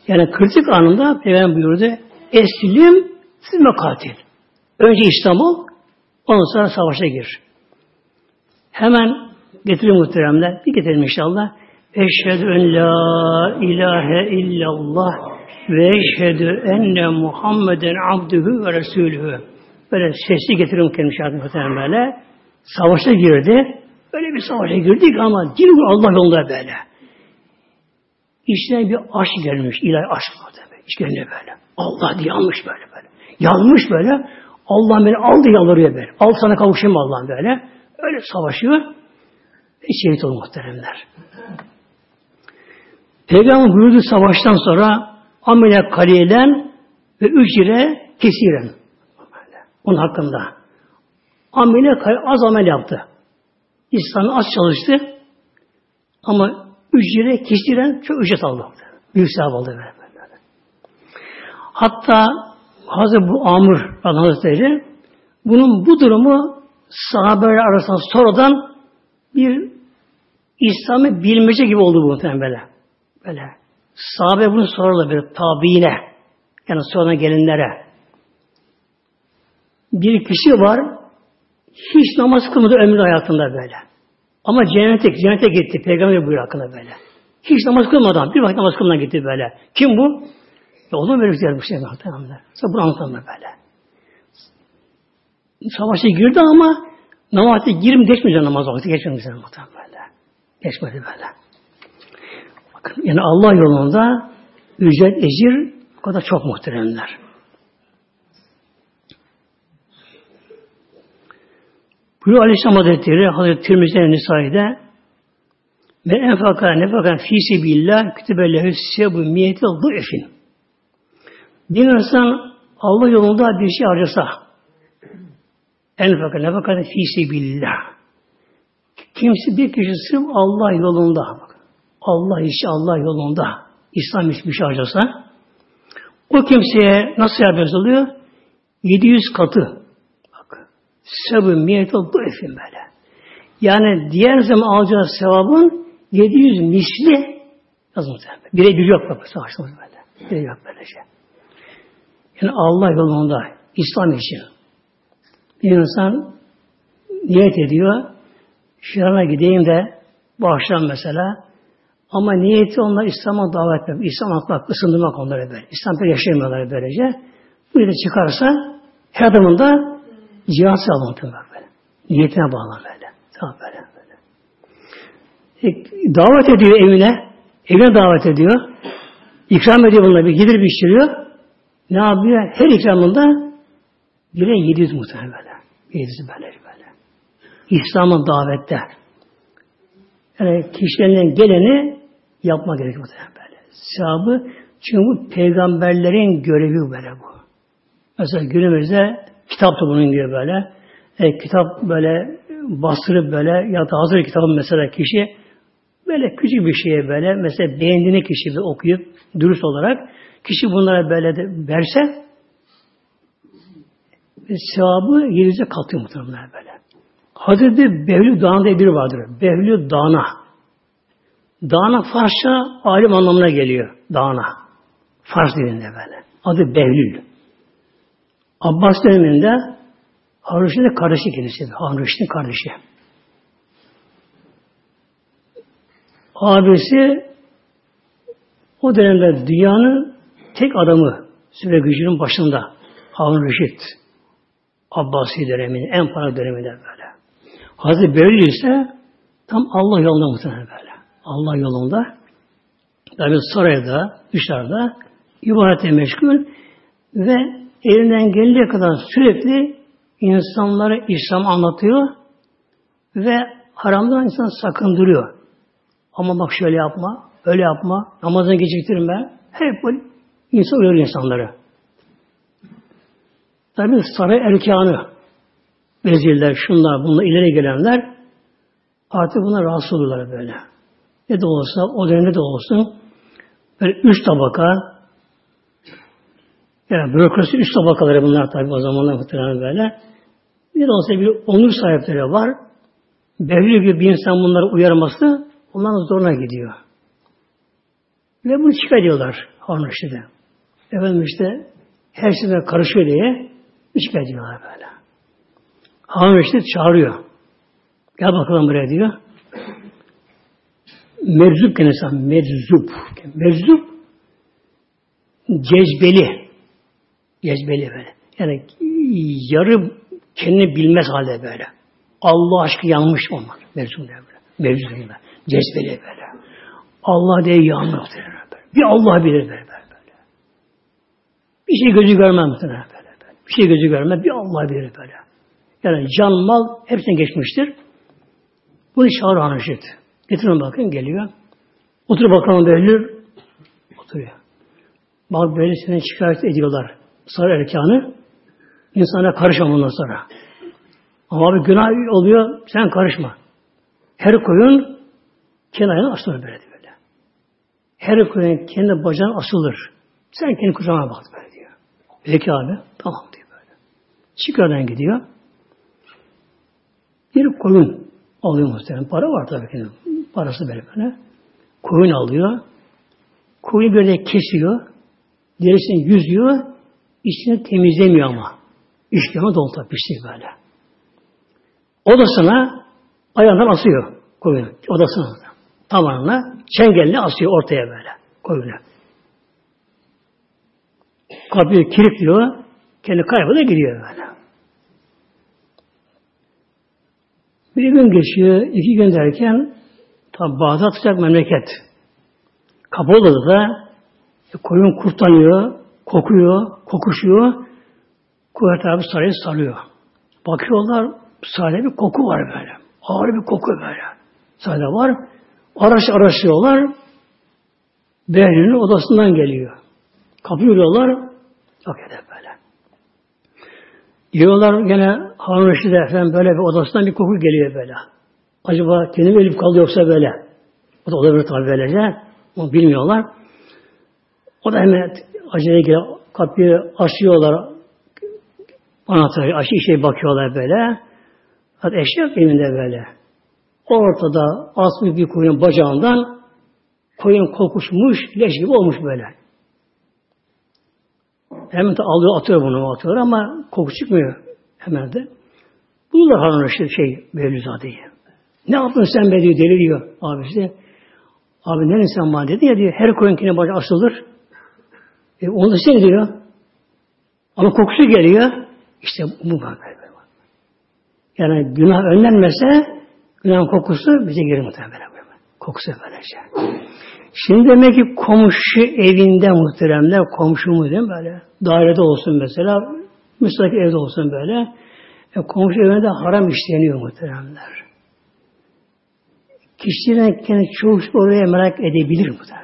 Speaker 1: Yani kritik anında Peygamber buyurdu, Eslim silme katil. Önce İslam ol, ondan sonra savaşa gir. Hemen getirin muhteremler. Bir getirelim inşallah. Eşhedü en la ilahe illallah ve eşhedü enne Muhammeden abdühü ve resulühü. Böyle sesli getirin kendimi şahit muhteremlerle. Savaşa girdi. Öyle bir savaşa girdik ama din Allah yolunda böyle. İçine bir aşk gelmiş. ilahi aşk vardı. İçine böyle. Allah diye yanmış böyle böyle. Yanmış böyle. Allah beni aldı yalvarıyor böyle. Al sana kavuşayım Allah'ım böyle. Öyle savaşıyor. Ve şehit oldu muhteremler. Peygamber buyurdu savaştan sonra amele kalilen ve ücre kesiren. Onun hakkında. Amele az amel yaptı. İnsan az çalıştı ama ücre kesiren çok ücret aldı. Büyük sevap aldı. Böyle. Hatta Hazreti bu Amr Hazretleri bunun bu durumu sahabeler arasında sonradan bir İslam'ı bilmece gibi oldu bu muhtemelen böyle. Böyle. Sahabe bunu sorarlar bir tabiine. Yani sonradan gelinlere. Bir kişi var hiç namaz kılmadı ömrü hayatında böyle. Ama cennete, cennete gitti. Peygamber buyuruyor hakkında böyle. Hiç namaz kılmadan, bir vakit namaz kılmadan gitti böyle. Kim bu? Ya olur mu böyle güzel bir şey muhtemelen? Sonra bunu anlatamam böyle. Savaşa girdi ama namaza girim geçmeyecek namaz vakti geçmeyecek muhtemelen böyle. Geçmedi böyle. Bakın yani Allah yolunda ücret, ecir o kadar çok muhteremler. Buyuruyor Aleyhisselam Hazretleri Hazreti Tirmizi'nin Nisai'de ve enfaka nefaka fi sebillah kütübellehu sebu miyeti efin. Bir insan Allah yolunda bir şey harcasa enfaka nefaka fi sebillah kimse bir kişi sırf Allah yolunda Allah işi Allah yolunda İslam işi bir şey harcasa o kimseye nasıl yapıyoruz oluyor? 700 katı Sebü miyet ol bu efim böyle. Yani diğer zaman alacağı sevabın 700 misli yazılmış. Bire bir yok bak savaştığımız böyle. Bire yok böyle şey. Yani Allah yolunda İslam için bir insan niyet ediyor şirana gideyim de bu akşam mesela ama niyeti onlar İslam'a davet etmek, İslam atmak, ısındırmak onları böyle. İslam'da yaşayamıyorlar böylece. Bu yüzden çıkarsa her adımında Cihat sağlamak böyle. Niyetine bağlı böyle. Tamam böyle. böyle. E, davet ediyor evine. Evine davet ediyor. İkram ediyor bunlara. Bir gelir pişiriyor. Ne yapıyor? Her ikramında bile 700 muhtemelen böyle. 700 böyle böyle. İslam'ın davette. Yani kişilerin geleni yapma gerekiyor muhtemelen böyle. Sahabı çünkü bu peygamberlerin görevi böyle bu. Mesela günümüzde Kitap da bunun gibi böyle. E, kitap böyle bastırıp böyle ya da hazır kitabın mesela kişi böyle küçük bir şeye böyle mesela beğendiğini kişi bir okuyup dürüst olarak kişi bunlara böyle de verse sevabı yedize katıyor muhtemelen böyle. Hazreti Behlül Dağı'nda bir vardır. Behlül Dağına. Dağına Farsça alim anlamına geliyor. Dağına. Fars dilinde böyle. Adı Behlül. Abbas döneminde Harun Reşit'in kardeşi kendisi. Harun Reşit'in kardeşi. Abisi o dönemde dünyanın tek adamı süre gücünün başında Harun Reşit. Abbasi döneminin en para döneminde böyle. Hazreti Beylül ise tam Allah yolunda muhtemelen böyle. Allah yolunda tabi sarayda, dışarıda ibadete meşgul ve elinden geldiği kadar sürekli insanlara İslam anlatıyor ve haramdan insan sakındırıyor. Ama bak şöyle yapma, öyle yapma, namazını geciktirme. Hep böyle insan uyarıyor insanları. Tabi saray erkanı, vezirler, şunlar, bunlar ileri gelenler artık buna rahatsız olurlar böyle. Ne de olsa, o dönemde de olsun böyle üç tabaka Yani bürokrasi üst tabakaları bunlar tabi o zamanlar muhtemelen böyle. Bir olsa bir onur sahipleri var. Belli gibi bir insan bunları uyarması onların zoruna gidiyor. Ve bunu çıkarıyorlar Harun Reşit'e. Efendim işte her şeyden karışıyor diye çıkarıyorlar böyle. Harun Reşit çağırıyor. Gel bakalım buraya diyor. Meczup kendisi. Meczup. Meczup cezbeli. Cezbeli böyle. Yani yarı kendini bilmez halde böyle. Allah aşkı yanmış onlar. Meczup böyle. Böyle. Cezbeli böyle. Allah diye yanmış. Bir Allah bilir böyle, böyle. Bir şey gözü muhtemelen böyle, böyle. Bir şey gözü görmez. Bir Allah bilir böyle. Yani can, mal hepsine geçmiştir. Bunu çağır Hanışit. Getirin bakın geliyor. Otur bakalım böyle. Oturuyor. Bak böyle seni şikayet ediyorlar. Sarı erkanı. İnsana karışma bundan sonra. Ama bir günah oluyor, sen karışma. Her koyun kenarına asılır böyle böyle. Her koyun kendi bacağına asılır. Sen kendi kucağına bak böyle diyor. Peki abi, tamam diyor böyle. Çıkardan gidiyor. Bir koyun alıyor muhtemelen. Para var tabii ki. Parası böyle böyle. Koyun alıyor. Koyun böyle kesiyor. Derisini yüzüyor. İçini temizlemiyor ama. İşkema dolu tabii pislik böyle. Odasına ayağından asıyor koyunu. Odasına. Tamamına çengelle asıyor ortaya böyle koyunu. Kapıyı kilitliyor. Kendi kaybına gidiyor böyle. Bir gün geçiyor, iki gün derken tabi Bağdat sıcak memleket. Kapalı da koyun kurtlanıyor, kokuyor, kokuşuyor. Kuvvet abi sarayı sarıyor. Bakıyorlar, sarayda bir koku var böyle. Ağır bir koku böyle. Sarayda var. Araç araştırıyorlar. Behlül'ün odasından geliyor. Kapıyı yürüyorlar. Yok edip böyle. Diyorlar gene Harun Reşit'e efendim böyle bir odasından bir koku geliyor böyle. Acaba kendi mi ölüp kaldı yoksa böyle. O da olabilir tabi böylece. Onu bilmiyorlar. O da hemen acele geliyor. Kapıyı açıyorlar. Anahtarı açıyor, şey bakıyorlar böyle. Hatta eşya evinde böyle. Ortada asmış bir koyun bacağından koyun kokuşmuş, leş gibi olmuş böyle. Hemen de alıyor, atıyor bunu, atıyor ama koku çıkmıyor hemen de. Bu da Harun Reşit şey, Mevlüzade'yi. Ne yaptın sen be diyor, deli diyor abisi. Abi ne sen bana dedi ya diyor, her koyunkine bacağı asılır. E, onu da sen diyor. Ama kokusu geliyor. İşte bu böyle. Yani günah önlenmese günah kokusu bize gelir muhtemelen. Kokusu böylece. Şimdi demek ki komşu evinde muhteremler, komşumuz değil mi böyle? Dairede olsun mesela, müstakil evde olsun böyle. E, komşu evinde haram işleniyor muhteremler. Kişilerin kendi çoğu oraya merak edebilir muhterem böyle böyle.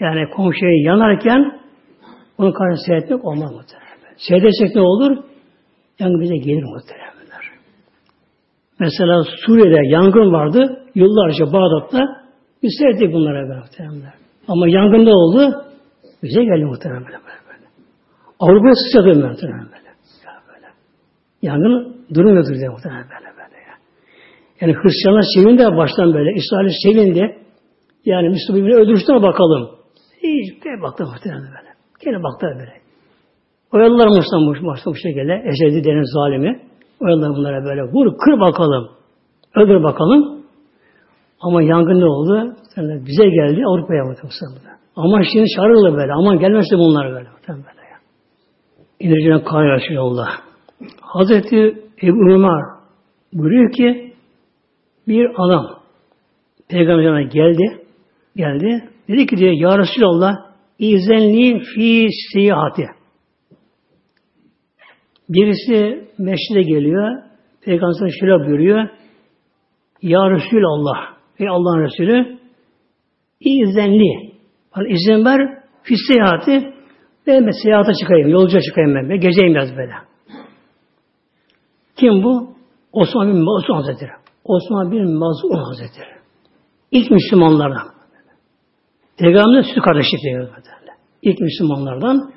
Speaker 1: Yani komşuya yanarken onun karşısında seyretmek olmaz muhterem. Seyredersek ne olur? Yangın bize gelir muhteremler. Mesela Suriye'de yangın vardı. Yıllarca Bağdat'ta biz seyrettik bunlara muhteremler. Ama yangında oldu. Bize geldi muhterem böyle böyle. Avrupa'ya sıçradı muhterem böyle. Ya böyle. Yangın durmuyordur diye muhterem böyle böyle ya. Yani Hristiyanlar sevindi baştan böyle. İsrail sevindi. Yani Müslümanları öldürüştüğüne bakalım. Hiç bir baktı muhterem böyle. Gene baktı böyle. Oyalılar Mustafa başta bu şekilde. Eşedi denen zalimi. Oyalılar bunlara böyle. Vur, kır bakalım. Öldür bakalım. Ama yangın ne oldu? Yani bize geldi Avrupa'ya Mustafa. Ama şimdi çağırırlar böyle. Aman gelmezse bunlar böyle. böyle ya. İndircine kan yaşıyor. Hazreti Ebu Ömer buyuruyor ki bir adam Peygamber'e geldi geldi. Dedi ki diyor Ya Resulallah izenli fi seyahati. Birisi meşride geliyor. Peygamber şöyle buyuruyor. Ya Resulallah ey Allah'ın Resulü izenli bana izin ver fi seyahati ben seyahate çıkayım, yolcuya çıkayım ben. Gezeyim biraz böyle. Kim bu? Osman bin Mazun Hazretleri. Osman bin Mazun Hazretleri. İlk Müslümanlardan. Peygamber süt kardeşlik diyor. İlk Müslümanlardan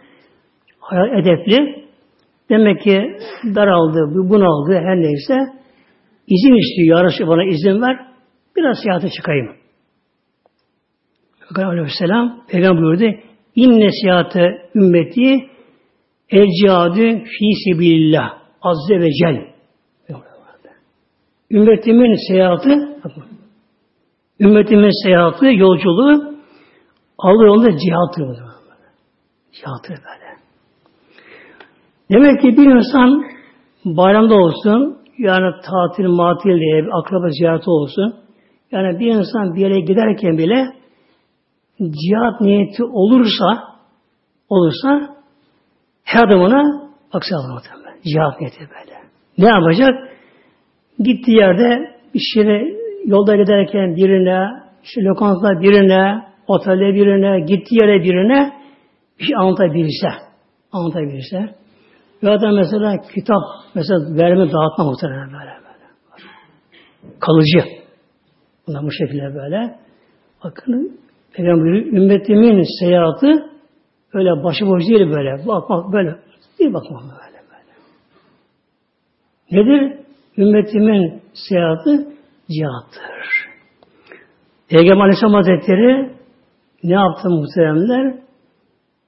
Speaker 1: hayal edepli. Demek ki daraldı, bunaldı, her neyse. izin istiyor. Yarışı bana izin ver. Biraz seyahate çıkayım. Peygamber aleyhisselam Peygamber buyurdu. İnne seyahate ümmeti el cihadü fi sebilillah azze ve cel. Ümmetimin seyahati ümmetimin seyahati, yolculuğu Allah yolunda cihattır. Cihattır böyle. Demek ki bir insan bayramda olsun, yani tatil, matil diye bir akraba ziyareti olsun. Yani bir insan bir yere giderken bile cihat niyeti olursa olursa her adamına aksi alamadım. Cihat niyeti böyle. Ne yapacak? Gittiği yerde bir şeye yolda giderken birine, işte lokanta birine, otele birine, gittiği yere birine bir şey anlatabilse, anlatabilse ya da mesela kitap mesela verme dağıtma muhtemelen böyle böyle. Kalıcı. Bunlar bu şekilde böyle. Bakın Peygamber ümmetimin seyahatı öyle başıboş değil böyle. Bak bak böyle. Bir bakma böyle böyle. Nedir? Ümmetimin seyahatı cihattır. Peygamber Aleyhisselam Hazretleri ne yaptı muhteremler?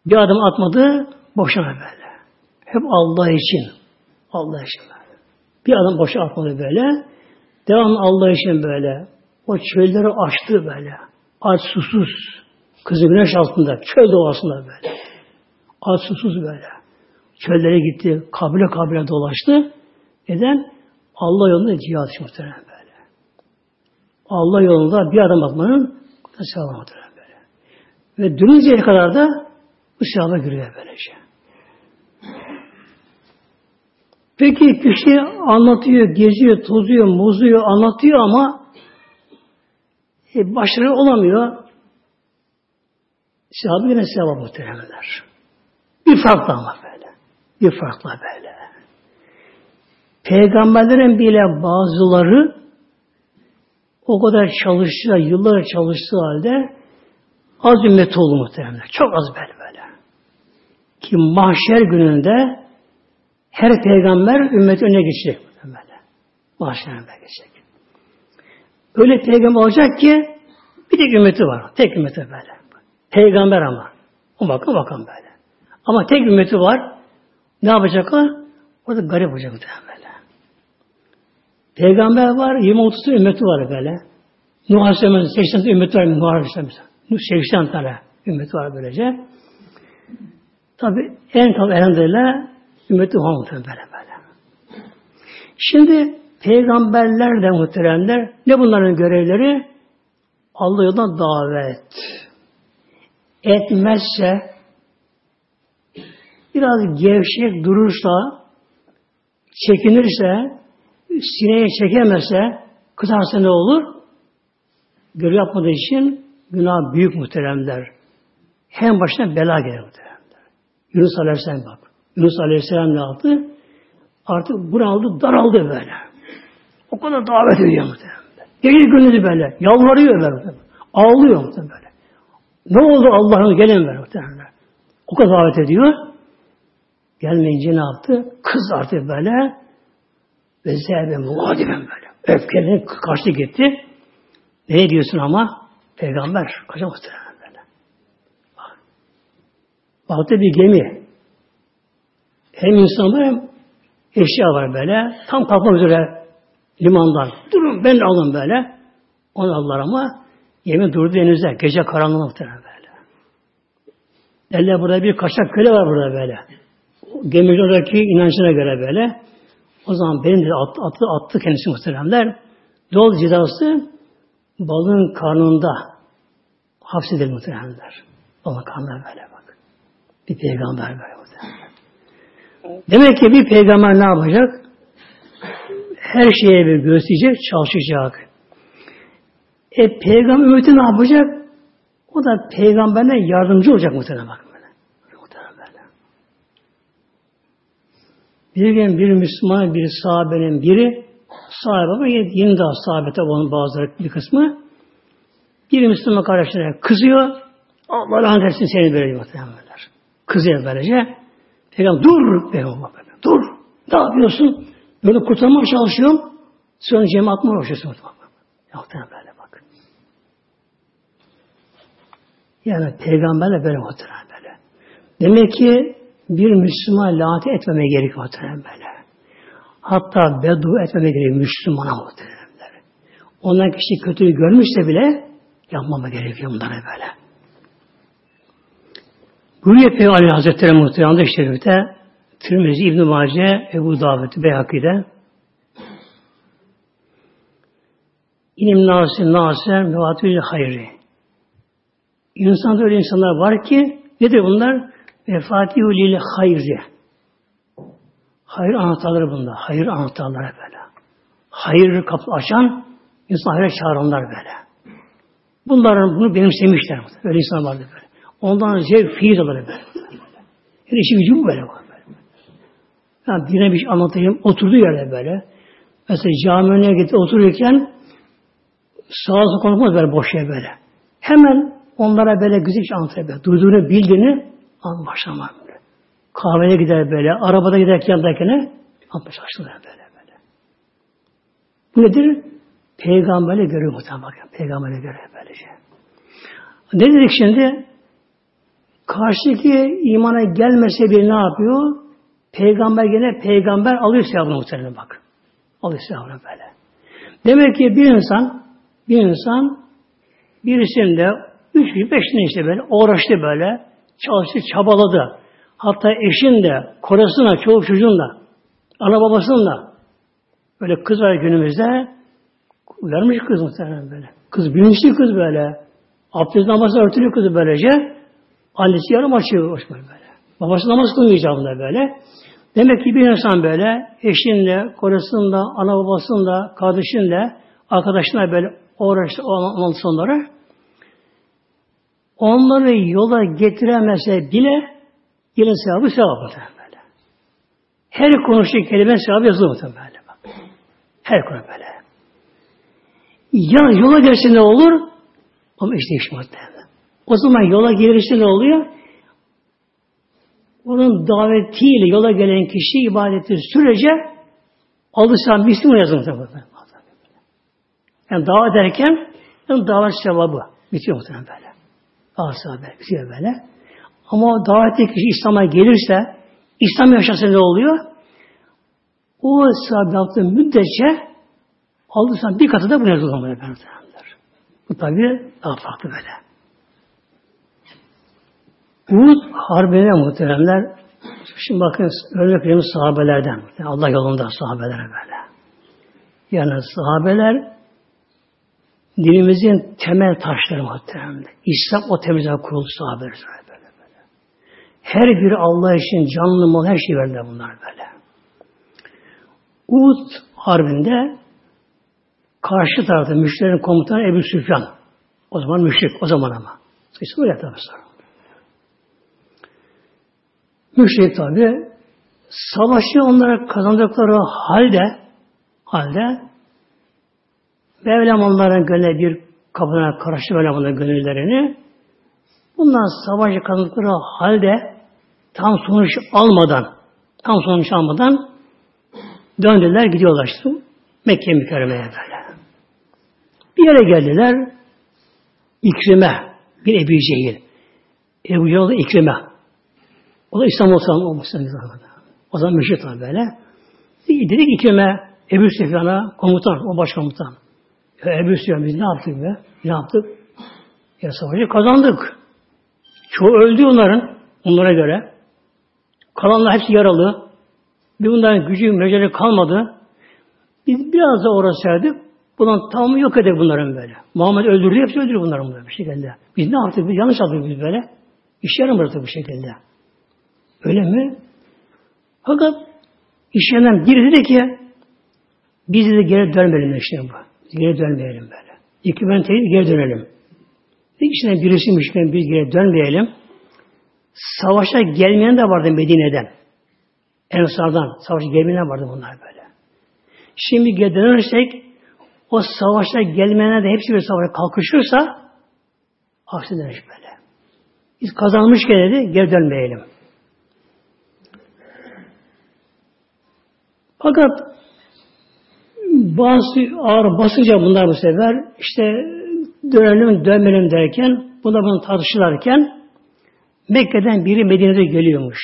Speaker 1: Bir adım atmadı, boşuna böyle. Hep Allah için. Allah için böyle. Bir adım boşa atmadı böyle. Devam Allah için böyle. O çölleri açtı böyle. Aç susuz. Kızı güneş altında, çöl doğasında böyle. Aç susuz böyle. Çöllere gitti, kabile kabile dolaştı. Neden? Allah yolunda cihad muhtemelen böyle. Allah yolunda bir adım atmanın sevabı muhtemelen. Ve dönünceye kadar da bu sevaba giriyor böylece. Peki kişi anlatıyor, geziyor, tozuyor, muzuyor, anlatıyor ama e, başarılı olamıyor. Sevabı yine sevabı muhtemelenler. Bir farklı ama böyle. Bir farklı böyle. Peygamberlerin bile bazıları o kadar çalıştığı, yıllar çalıştığı halde az ümmet oldu muhtemelen. Çok az böyle böyle. Ki mahşer gününde her peygamber ümmet önüne geçecek. Böyle. Mahşer önüne geçecek. Öyle peygamber olacak ki bir tek ümmeti var. Tek ümmeti böyle. Peygamber ama. O bakın bakın böyle. Ama tek ümmeti var. Ne yapacaklar? Orada garip olacak böyle. Peygamber var, 20-30 ümmeti var böyle. Nuh Aleyhisselam'ın 80 ümmeti var, Nuh Aleyhisselam'ın. 80 tane ümmeti var böylece. Tabi en tabi elhamdülillah ümmeti Muhammed böyle böyle. Şimdi peygamberler de muhteremler ne bunların görevleri? Allah yoluna davet. Etmezse biraz gevşek durursa çekinirse sineye çekemezse kızarsa ne olur? Görev yapmadığı için günah büyük muhteremler. Hem başına bela gelir muhteremler. Yunus Aleyhisselam bak. Yunus Aleyhisselam ne yaptı? Artık bunaldı, daraldı böyle. O kadar davet ediyor muhteremler. Gece gündüzü böyle. Yalvarıyor böyle. Ağlıyor muhteremler böyle. Ne oldu Allah'ın gelin böyle muhteremler. O kadar davet ediyor. Gelmeyince ne yaptı? Kız artık böyle ve zehbe muhadiben böyle. Öfkenin karşı gitti. Ne diyorsun ama? Peygamber. Kaça muhtemelen böyle. Bak. Baktı bir gemi. Hem insan var hem eşya var böyle. Tam kalkmak üzere limandan. Durun ben alın böyle. Onu aldılar ama gemi durdu denizde. Gece karanlığı muhtemelen böyle. Derler burada bir kaçak köle var burada böyle. Geminin oradaki inancına göre böyle. O zaman benim de attı, attı, attı kendisi muhteremler. Dol cezası balığın karnında hapsedilir muhteremler. Balığın karnında böyle bak. Bir peygamber böyle muhteremler. Demek ki bir peygamber ne yapacak? Her şeye bir gösterecek, çalışacak. E peygamber ümmeti ne yapacak? O da peygamberine yardımcı olacak muhtemelen bak. Bir gün bir Müslüman, bir sahabenin biri, sahabe ama yeni daha sahabete olan bazıları bir kısmı, bir Müslüman kardeşlerine kızıyor, Allah lanet etsin seni böyle muhtemelenler. Kızıyor böylece. Peygamber dur Peygamber dur. Ne yapıyorsun? Böyle kurtarmaya çalışıyorum. Sonra cemaat mı uğraşıyorsun? Yaptığına böyle bak. Yani peygamberle böyle muhtemelen böyle. Demek ki bir Müslüman lanet etmeme gerek muhtemelen böyle. Hatta bedu etmeme gerek Müslümana muhtemelen. Ondan kişi kötülüğü görmüşse bile yapmama gerekiyor bunlara böyle. Buyuruyor Peygamber Hazretleri muhtemelen de şerifte Tirmizi, İbn-i Mace, Ebu Davud, Beyhaki'de İnim nasi nasi mevatül hayri. İnsanda öyle insanlar var ki nedir bunlar? Vefatihü lil hayri. Hayır anahtarları bunda. Hayır anahtarları böyle. Hayır kapı açan insan hayra çağıranlar böyle. Bunların bunu benimsemişler. Öyle insan vardı böyle. Ondan zevk, fiil alır böyle. Yani işi gücü böyle. böyle. Yani birine bir şey anlatayım. Oturduğu yerde böyle. Mesela cami önüne gitti otururken sağa sola konuşmaz böyle boş yer böyle. Hemen onlara böyle güzel bir şey anlatır böyle. Duyduğunu, bildiğini böyle. Kahveye gider böyle, arabada giderken yanındakine anlatmaya çalışırlar böyle böyle. Bu nedir? Peygamberle görüyor muhtemelen. Peygamberle görüyor böylece. Ne dedik şimdi? Karşıdaki imana gelmese bir ne yapıyor? Peygamber gene peygamber alıyor sevabını muhtemelen bak. Alıyor sevabını böyle. Demek ki bir insan bir insan birisinde üç gün, beş gün işte böyle uğraştı böyle, çalıştı, çabaladı. Hatta eşin de, korasına, çoğu çocuğun da, ana babasının da böyle kız var günümüzde uyarmış kız muhtemelen böyle. Kız bilinçli kız böyle. Abdest namazı örtülü kızı böylece. Annesi yarım açıyor böyle. Babası namaz kılmayacak bunda böyle. Demek ki bir insan böyle eşinle, korasında, ana babasında, kardeşinle, arkadaşına böyle uğraştı ondan sonra onları yola getiremese bile yine sevabı sevabı böyle. Her konuştuğu kelime sevabı yazılı böyle. Her konu böyle. Ya yola gelirse ne olur? Ama iş değişmez O zaman yola gelirse ne oluyor? Onun davetiyle yola gelen kişi ibadeti sürece alırsa Müslüman yazılır. Yani davet ederken yani davet sevabı bitiyor muhtemelen böyle. Davet sevabı bitiyor böyle. Ama o davetli kişi İslam'a gelirse, İslam yaşasa ne oluyor? O yaptığı müddetçe aldıysan bir katı da bu yazılır böyle Bu tabi daha farklı böyle. Uhud harbine muhteremler şimdi bakın örnek vereyim sahabelerden. Allah yolunda sahabelere böyle. Yani sahabeler dinimizin temel taşları muhteremler. İslam o temizden kuruldu sahabeler. Her biri Allah için canlı mal her şey verdi bunlar böyle. Uhud harbinde karşı tarafta müşterinin komutanı Ebu Süfyan. O zaman müşrik, o zaman ama. İsmi öyle tabi. Müşrik tabi savaşı onlara kazandıkları halde halde Mevlam onların gönlüne bir kapına karşı Mevlam onların gönüllerini bundan savaşı kazandıkları halde tam sonuç almadan tam sonuç almadan döndüler gidiyorlar işte Mekke mükerremeye böyle. Bir yere geldiler İkrime bir Ebu Cehil. Ebu Cehil İkrime. O da İslam olsa olmuşsa o zaman müşrik böyle. Dedik İkrime Ebu Sefyan'a komutan, o başkomutan. Ya Ebu Süfyan biz ne yaptık be? Ne yaptık? Ya savaşı kazandık. Çoğu öldü onların, onlara göre. Kalanlar hepsi yaralı. Bir bunların gücü, meceli kalmadı. Biz biraz da uğraşsaydık, bunun tamamı yok eder bunların böyle. Muhammed öldürdü, hepsi öldürdü bunların böyle bir şekilde. Biz ne yaptık? Biz yanlış yaptık biz böyle. İş yarım bıraktık bu şekilde. Öyle mi? Fakat iş yerinden biri dedi ki biz de geri dönmeyelim işte bu. Geri dönmeyelim böyle. İki ben geri dönelim. İkisinden birisiymiş ben biz geri dönmeyelim. Savaşa gelmeyen de vardı Medine'den. Ensardan. Savaşa gelmeyen vardı bunlar böyle. Şimdi geri dönersek o savaşa gelmeyenler de hepsi bir savaşa kalkışırsa aksi dönüş böyle. Biz kazanmışken dedi geri dönmeyelim. Fakat bazı ağır basınca bunlar bu sefer işte dönelim dönmeyelim derken bunlar bunu tartışırlarken Mekke'den biri Medine'de geliyormuş.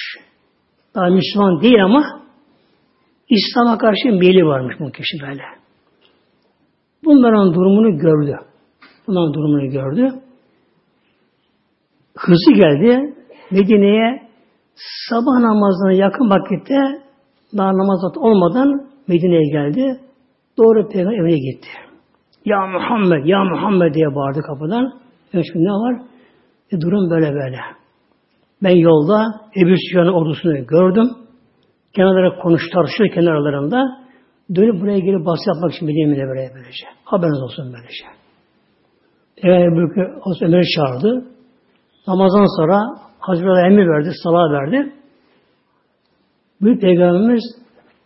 Speaker 1: Daha Müslüman değil ama İslam'a karşı meyli varmış bu kişi böyle. Bunların durumunu gördü. Bunların durumunu gördü. Hızlı geldi. Medine'ye sabah namazına yakın vakitte daha namaz olmadan Medine'ye geldi. Doğru peygamber evine gitti. Ya Muhammed, ya Muhammed diye bağırdı kapıdan. Şimdi ne var? E, durum böyle böyle. Ben yolda Ebu Süfyan'ın ordusunu gördüm. Kenarlara konuş tartışıyor kenarlarında. Dönüp buraya gelip bas yapmak için Medine'ye buraya böylece. Haberiniz olsun böylece. Büyük Ömer'i çağırdı. Namazdan sonra Hazreti emir verdi, salat verdi. Büyük Peygamberimiz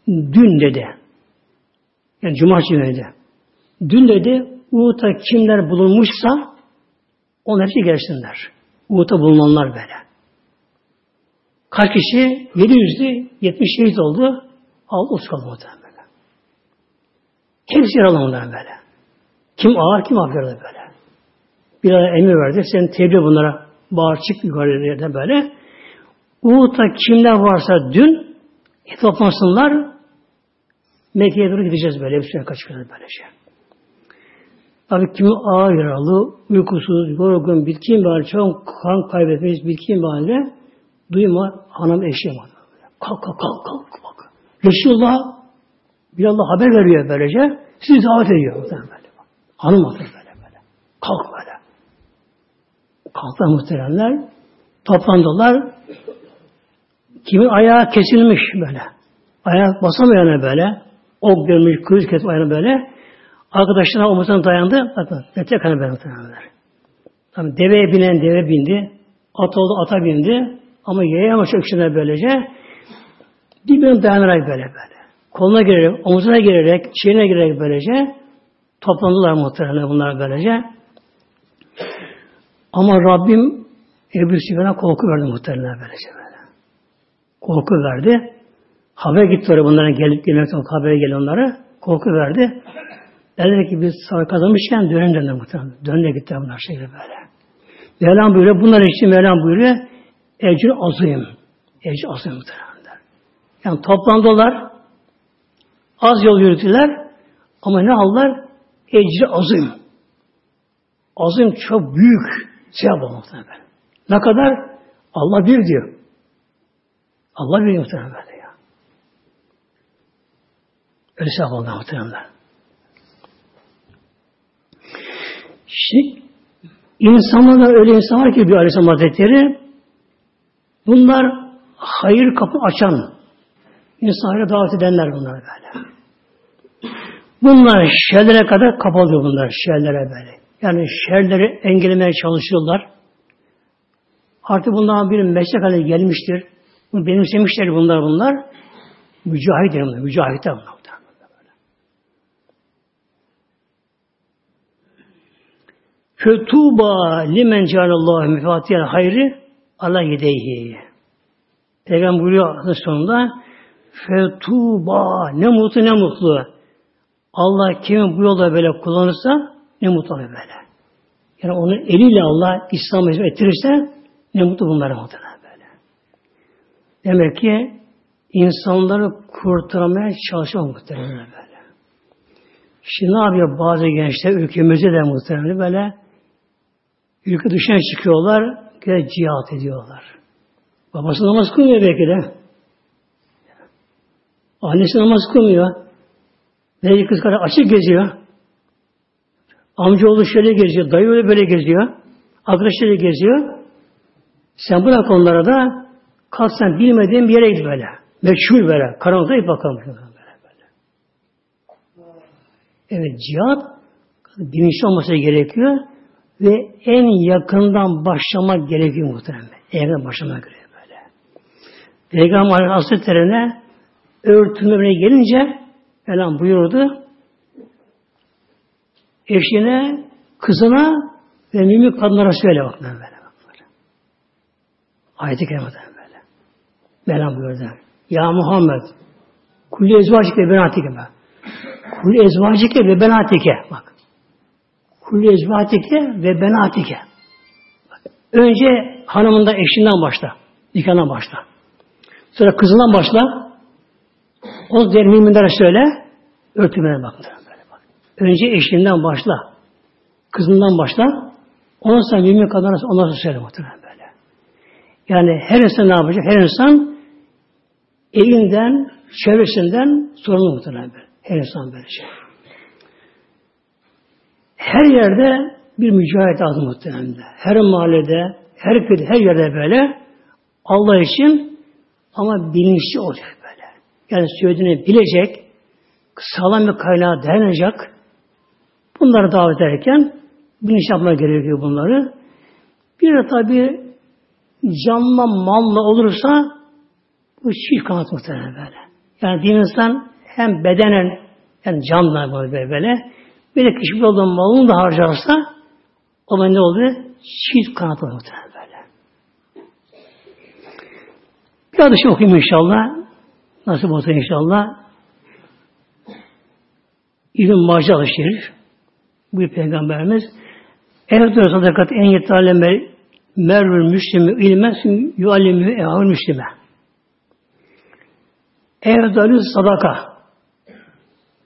Speaker 1: dün dedi. Yani cumartesi günüydü. Dün dedi Uhud'da kimler bulunmuşsa onlar hepsi gelsinler. Uhud'da bulunanlar böyle. Kaç kişi? 700'dü, 70 şehit oldu. 6 kaldı muhtemelen böyle. Hepsi yaralı böyle. Kim ağır, kim hafif böyle. Bir ara emir verdi. Sen tebliğ bunlara bağır çık yukarı yerden böyle. Uhud'da kimler varsa dün toplansınlar Mekke'ye doğru gideceğiz böyle. Hepsine kaçacağız böylece. Tabi kimi ağır yaralı, uykusuz, yorgun, bitkin bir halde, çok kan kaybetmiş, bitkin bir halde duyma hanım eşeğim. Kalk kalk kalk kalk. kalk. Resulullah bir Allah haber veriyor böylece. Sizi davet ediyor. Böyle. Hanım atır böyle böyle. Kalk böyle. Kalktılar muhteremler. Toplandılar. Kimin ayağı kesilmiş böyle. Ayak basamayana böyle. Ok görmüş, kılıç kesmiş ayağına böyle. Arkadaşlarına omuzuna dayandı. Bakın, tek kanı böyle muhteremler. Tabii deveye binen deve bindi. At oldu ata bindi. Ama yayama çöküşüne böylece birbirine dayanarak böyle böyle. Koluna girerek, omuzuna girerek, çiğne girerek böylece toplandılar muhtemelen bunlar böylece. Ama Rabbim Ebu Süfyan'a korku verdi muhtemelen böylece böyle. Korku verdi. Haber gitti oraya bunların gelip gelmekten habere gelen onlara. Korku verdi. Dedi ki biz savaş kazanmışken dönem dönem muhtemelen. Dönle gitti bunlar şeyle böyle. Mevlam buyuruyor. Bunlar için Mevlam buyuruyor. Ecr azim. Ecr azim muhtemelen. Yani toplandılar. Az yol yürüdüler. Ama ne aldılar? Ecri azim. Azim çok büyük. Sevap muhtemelen. Ne kadar? Allah bir diyor. Allah bir muhtemelen ya. Öyle sevap oldu muhtemelen. Şimdi insanlar öyle insan var ki bir Aleyhisselam Hazretleri bunlar hayır kapı açan insanlara davet edenler bunlar böyle. Bunlar şerlere kadar kapalı bunlar şerlere böyle. Yani şerleri engellemeye çalışıyorlar. Artık bundan bir meslek haline gelmiştir. Bunu benimsemişler bunlar bunlar. Mücahit bunlar. Mücahitler bunlar. Fetuba limen cealallahu müfatiyel hayri Allah yedeyhi. Peygamber buyuruyor sonunda Fetuba ne mutlu ne mutlu. Allah kimi bu yolda böyle kullanırsa ne mutlu olur böyle. Yani onu eliyle Allah İslam'a hizmet ettirirse ne mutlu bunlara muhtemelen böyle. Demek ki insanları kurtarmaya çalışan muhtemelen böyle. Şimdi ne yapıyor bazı gençler ülkemizde de muhtemelen böyle ülke dışına çıkıyorlar ve cihat ediyorlar. Babası namaz kılmıyor belki de. Annesi namaz kılmıyor. Belki kız kardeş açık geziyor. Amcaoğlu şöyle geziyor, dayı öyle böyle geziyor. Arkadaşları geziyor. Sen bırak onlara da kalk bilmediğin bir yere git böyle. Meşhur böyle. Karanlıkta git bakalım. Böyle, böyle. Evet cihat bilinçli olması gerekiyor ve en yakından başlamak gerekiyor muhtemelen. En başlamak gerekiyor böyle. Peygamber Hazretleri'ne örtülmeye gelince Elan buyurdu eşine, kızına ve mümin kadınlara söyle bak böyle. böyle. Ayet-i kerimeden böyle. Mevlam buyurdu. Ya Muhammed Kulli ezvacike ve benatike. Kulli ezvacike ve benatike bak. Kulli ve benatike. Önce hanımında eşinden başla. Nikahından başla. Sonra kızından başla. O der müminlere söyle. Örtümene bak. Önce eşinden başla. Kızından başla. Ondan sonra mümin kadar ondan sonra söyle muhtemelen böyle. Yani her insan ne yapacak? Her insan evinden, çevresinden sorumlu muhtemelen böyle. Her insan böyle şey. Her yerde bir mücahit adı muhtemelen. Her mahallede, her köyde, her yerde böyle Allah için ama bilinçli olacak böyle. Yani söylediğini bilecek, sağlam bir kaynağa dayanacak. Bunları davet ederken bilinç yapmaya gerekiyor bunları. Bir de tabi canla malla olursa bu çift kanat muhtemelen böyle. Yani din insan hem bedenen yani canla böyle böyle bir de kişi olduğu malını da harcarsa o zaman ne oluyor? Çift kanat olur böyle. Bir adışı okuyayım inşallah. Nasıl olsa inşallah. İbn-i Mace alışır. Bu Peygamberimiz Efdül sadakat en yetaleme mervül müslimi ilmesin yuallimü ehâül müslime. Efdalü sadaka.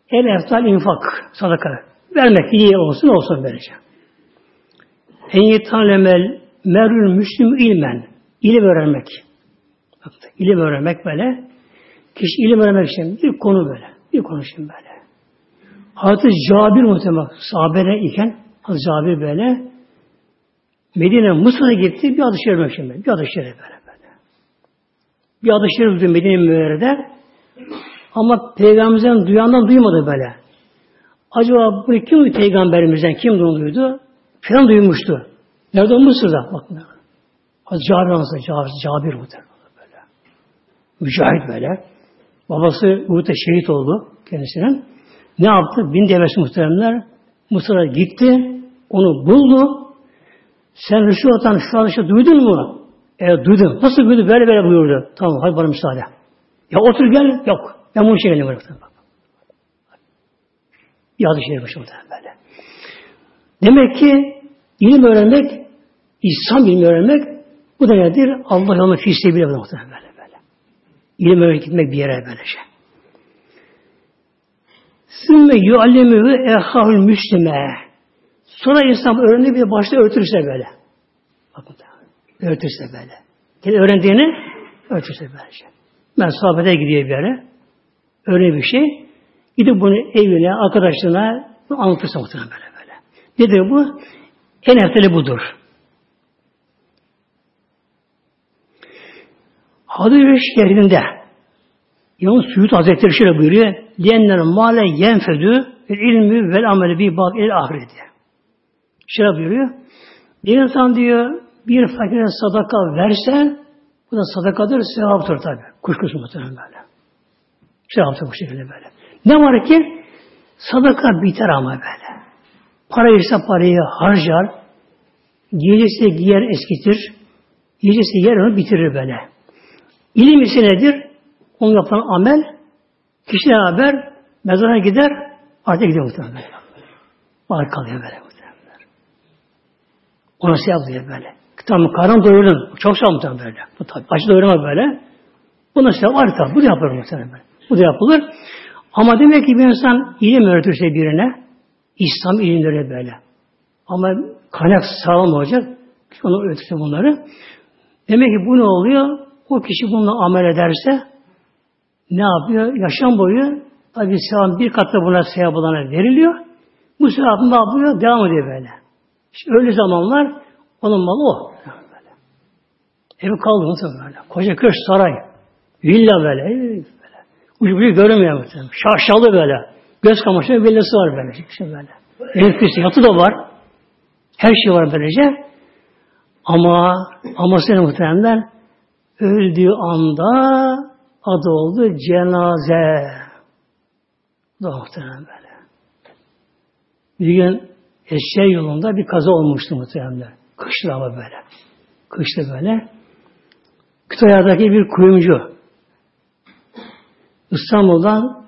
Speaker 1: El eftal infak. Sadaka. Vermek iyi olsun olsun böylece. En yetalemel merül müslim ilmen. İlim öğrenmek. İlim öğrenmek böyle. Kişi ilim öğrenmek için bir konu böyle. Bir konu için böyle. Hazreti Cabir muhtemelen sahabere iken Hazreti Cabir böyle Medine Mısır'a gitti bir adı şerif şimdi. Bir adı şerif böyle böyle. Bir adı şerif Medine Münevvere'de. Ama peygamberimizden duyandan duymadı böyle. Acaba bu kim peygamberimizden kim bunu duydu? Falan duymuştu. Nerede? Mısır'da. Bakın. Cabir anlasın. Cabir, Cabir bu böyle. Mücahit böyle. Babası Uhud'da şehit oldu kendisinin. Ne yaptı? Bin devesi muhteremler Mısır'a gitti. Onu buldu. Sen rüşvetten şu an işte duydun mu? Evet duydum. Nasıl duydun? Böyle böyle buyurdu. Tamam hadi bana müsaade. Ya otur gel. Yok. Ben bunu şey geldim. Bir adı yapmış böyle. Demek ki ilim öğrenmek, İslam ilmi öğrenmek bu da nedir? Allah yolunda fiiste bile muhtemelen böyle böyle. İlim öğrenmek gitmek bir yere böyle şey. Sümme yuallimü ehahül müslime. Sonra insan öğrendi bir başta örtürse böyle. Bakın örtürse böyle. Kendi öğrendiğini örtürse böyle şey. Ben sohbete gidiyor bir yere. Öyle bir şey. Gidip bunu evine, arkadaşlarına anlatırsa muhtemelen böyle böyle. Nedir bu? En efteli budur. Hadis şehrinde Yalnız Suyut Hazretleri şöyle buyuruyor. Diyenler male yenfedü vel ilmi vel ameli bi bak el ahireti. Şöyle buyuruyor. Bir insan diyor bir fakire sadaka verse bu da sadakadır, sevaptır tabi. Kuşkusuz muhtemelen böyle. Sevaptır bu şekilde böyle. Ne var ki sadaka biter ama böyle. Para ise parayı harcar, giyecekse giyer eskitir, yiyecekse yer onu bitirir böyle. İlim ise nedir? Onu yapan amel, kişiyle haber mezara gider, artık gidiyor muhtemelen. Var kalıyor böyle muhtemelen. Ona şey yapıyor böyle. Tamam karın doyurdun. Çok sağ muhtemelen böyle. Bu tabi. Acı doyurma böyle. Bu nasıl yapar? Tabi. Bu da yapılır muhtemelen böyle. Bu da yapılır. Ama demek ki bir insan ilim öğretirse birine İslam ilimleri böyle. Ama kaynak sağlam olacak. Onu öğretirse bunları. Demek ki bu ne oluyor? O kişi bununla amel ederse ne yapıyor? Yaşam boyu tabi sevap bir katta buna sevap olana veriliyor. Bu sevap ne yapıyor? Devam ediyor böyle. İşte öyle zamanlar onun malı o. Böyle. Evi kaldı mı böyle. Koca köş saray. Villa böyle. Ucu görünmüyor muhtemelen. Şaşalı böyle. Göz kamaşıyor villası var böyle. İşte böyle. Küsü yatı da var. Her şey var böylece. Ama ama seni muhtemelen öldüğü anda adı oldu cenaze. Da muhtemelen böyle. Bir gün Eşya yolunda bir kaza olmuştu muhtemelen. Kışlı ama böyle. Kışlı böyle. Kütahya'daki bir kuyumcu İstanbul'dan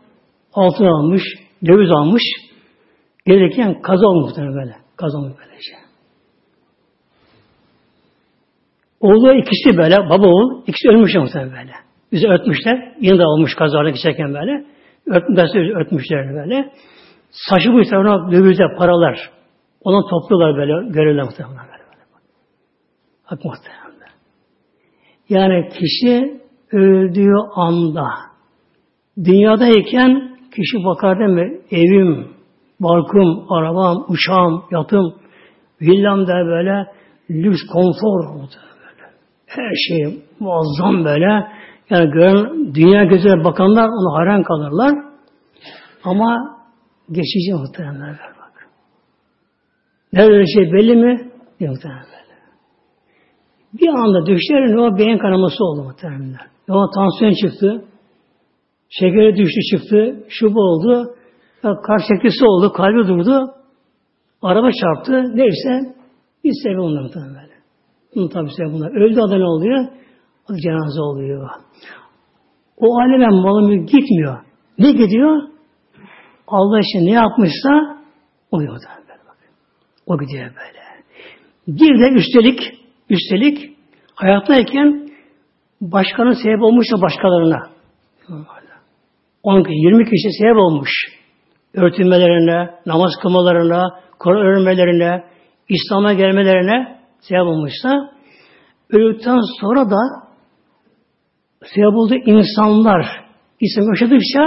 Speaker 1: altın almış, döviz almış. Gelirken kaza olmuş böyle. Kaza olmuş böylece. Oğlu ikisi böyle, baba oğul, ikisi ölmüş muhtemelen böyle. Bizi örtmüşler. Yine de olmuş kazada geçerken böyle. Örtmüşler, örtmüşler böyle. Saçı bu tarafına dövizler, paralar. Onu topluyorlar böyle, görevler muhtemelen böyle. Bak muhtemelen. Yani kişi öldüğü anda dünyadayken kişi bakar değil mi? Evim, barkım, arabam, uçağım, yatım, villam der böyle lüks konfor böyle. Her şey muazzam böyle. Yani gören, dünya gözüne bakanlar ona hayran kalırlar. Ama geçici muhtemelen bak. Nerede şey belli mi? Muhtemelen böyle. Bir anda düşlerin o beyin kanaması oldu muhtemelen. O tansiyon çıktı. Şekeri düştü çıktı. Şu bu oldu. Şeklisi oldu. Kalbi durdu. Araba çarptı. Neyse bir sebebi ondan muhtemelen böyle. Bunun tabi sebebi bunlar. Öldü adam ne oluyor? O cenaze oluyor. O aleme malı gitmiyor. Ne gidiyor? Allah için ne yapmışsa o bakın. O gidiyor böyle. Bir de üstelik üstelik hayattayken başkanın sebep olmuş da başkalarına. 10 20 kişi sebep olmuş. Örtünmelerine, namaz kılmalarına, Kur'an öğrenmelerine, İslam'a gelmelerine sebep olmuşsa öldükten sonra da sebep olduğu insanlar İslam yaşadıkça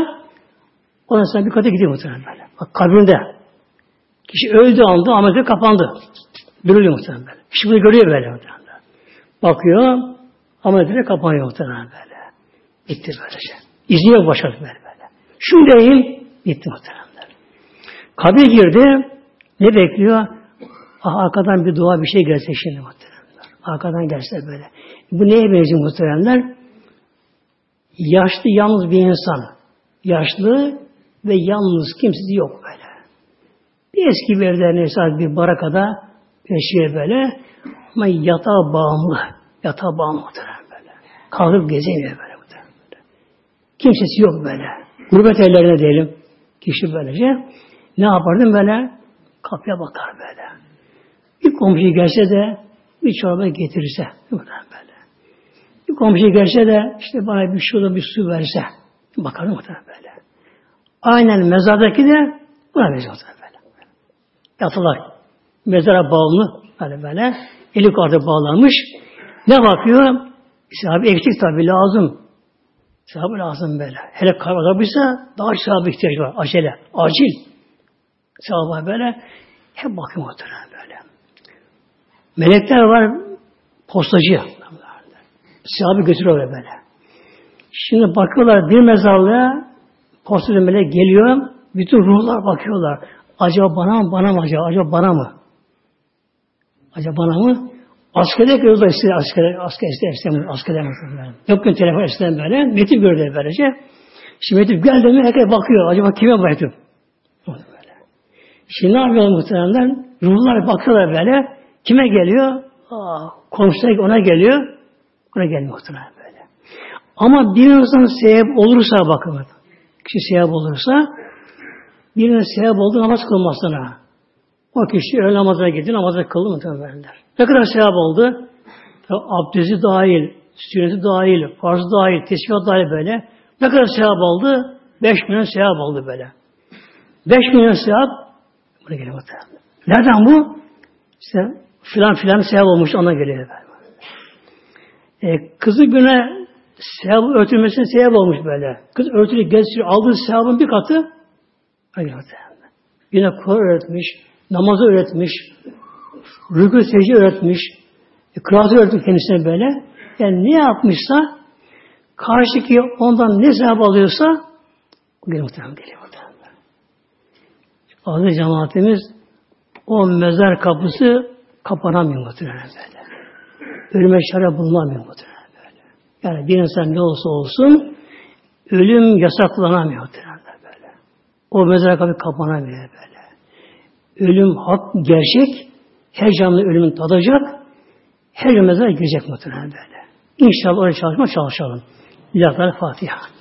Speaker 1: o insan bir kata gidiyor muhtemelen böyle. Bak kabrinde. Kişi öldüğü anda ameliyat kapandı. Duruluyor muhtemelen böyle. Kişi bunu görüyor böyle muhtemelen. Bakıyor ameliyat kapanıyor muhtemelen böyle. Bitti böylece. İzni yok başka böyle böyle. Şu değil, bitti muhtemelen. Kabir girdi, ne bekliyor? Ah, arkadan bir dua bir şey gelse şimdi muhtemelen. Arkadan gelse böyle. Bu neye benziyor muhteremler? Yaşlı yalnız bir insan. Yaşlı ve yalnız kimsesi yok böyle. Bir eski bir evde neyse bir barakada yaşıyor böyle. Ama yatağa bağımlı. Yatağa bağımlı muhtemelen böyle. Kalkıp gezemiyor böyle. Kimsesi yok böyle. Gurbet ellerine diyelim. Kişi böylece. Ne yapardım böyle? Kapıya bakar böyle. Bir komşu gelse de bir çorba getirirse. Böyle. Bir komşu gelse de işte bana bir şurada bir su verse. Bakarım muhtemelen böyle. Aynen mezardaki de buna benziyor böyle. Yatılar. Mezara bağımlı böyle böyle. Eli kartı bağlanmış. Ne bakıyor? Sahibi eksik tabi lazım. Sahibi lazım böyle. Hele karabıysa daha sahibi ihtiyaç var. Acele. Acil. Sahibi böyle. Hep bakıyor muhtemelen böyle. Melekler var. Postacı. Sahibi götürüyor böyle. Şimdi bakıyorlar bir mezarlığa postacı melek geliyor. Bütün ruhlar bakıyorlar. Acaba bana mı? Bana mı acaba? Acaba bana mı? Acaba bana mı? Askerde gördü ister asker asker ister ister askerde muhtemelen. Yok gün telefon ister böyle. Metip gördü böylece. Şimdi Metip geldi mi herkes bakıyor. Acaba kime? Böyle. Şimdi ne yapıyorlar muhtemelen? Ruhlar bakıyorlar böyle. Kime geliyor? Aa, komşular ona geliyor. Ona gelmiyor muhtemelen böyle. Ama bir insan sebep olursa bakın. Kişi sebep olursa birine sebep oldu namaz kılmasına. O kişi öğle namazına gitti, namazı kıldı muhtemelen. Ne kadar sevap oldu? Abdesti dahil, sünneti dahil, farz dahil, tesbihat dahil böyle. Ne kadar sevap oldu? Beş milyon sevap oldu böyle. Beş milyon sevap buraya geliyor. Nereden bu? İşte filan filan sevap olmuş ona geliyor böyle. E, kızı güne sevap örtülmesine sevap olmuş böyle. Kız örtülü gezişiyor. Aldığı sevabın bir katı Yine Kur'an öğretmiş, namazı öğretmiş, rükû secde öğretmiş, e, kıraatı öğretmiş kendisine böyle. Yani ne yapmışsa karşıdaki ondan ne sevap alıyorsa o geliyor muhtemelen geliyor muhtemelen. Aziz cemaatimiz o mezar kapısı kapanamıyor muhtemelen böyle. Ölüme çare bulunamıyor muhtemelen böyle. Yani bir insan ne olsa olsun ölüm yasaklanamıyor muhtemelen böyle. O mezar kapı kapanamıyor böyle. Ölüm hak, gerçek. Her canlı ölümün tadacak. Her mezara girecek muhtemelen böyle. İnşallah oraya çalışma çalışalım. İlahi Fatiha.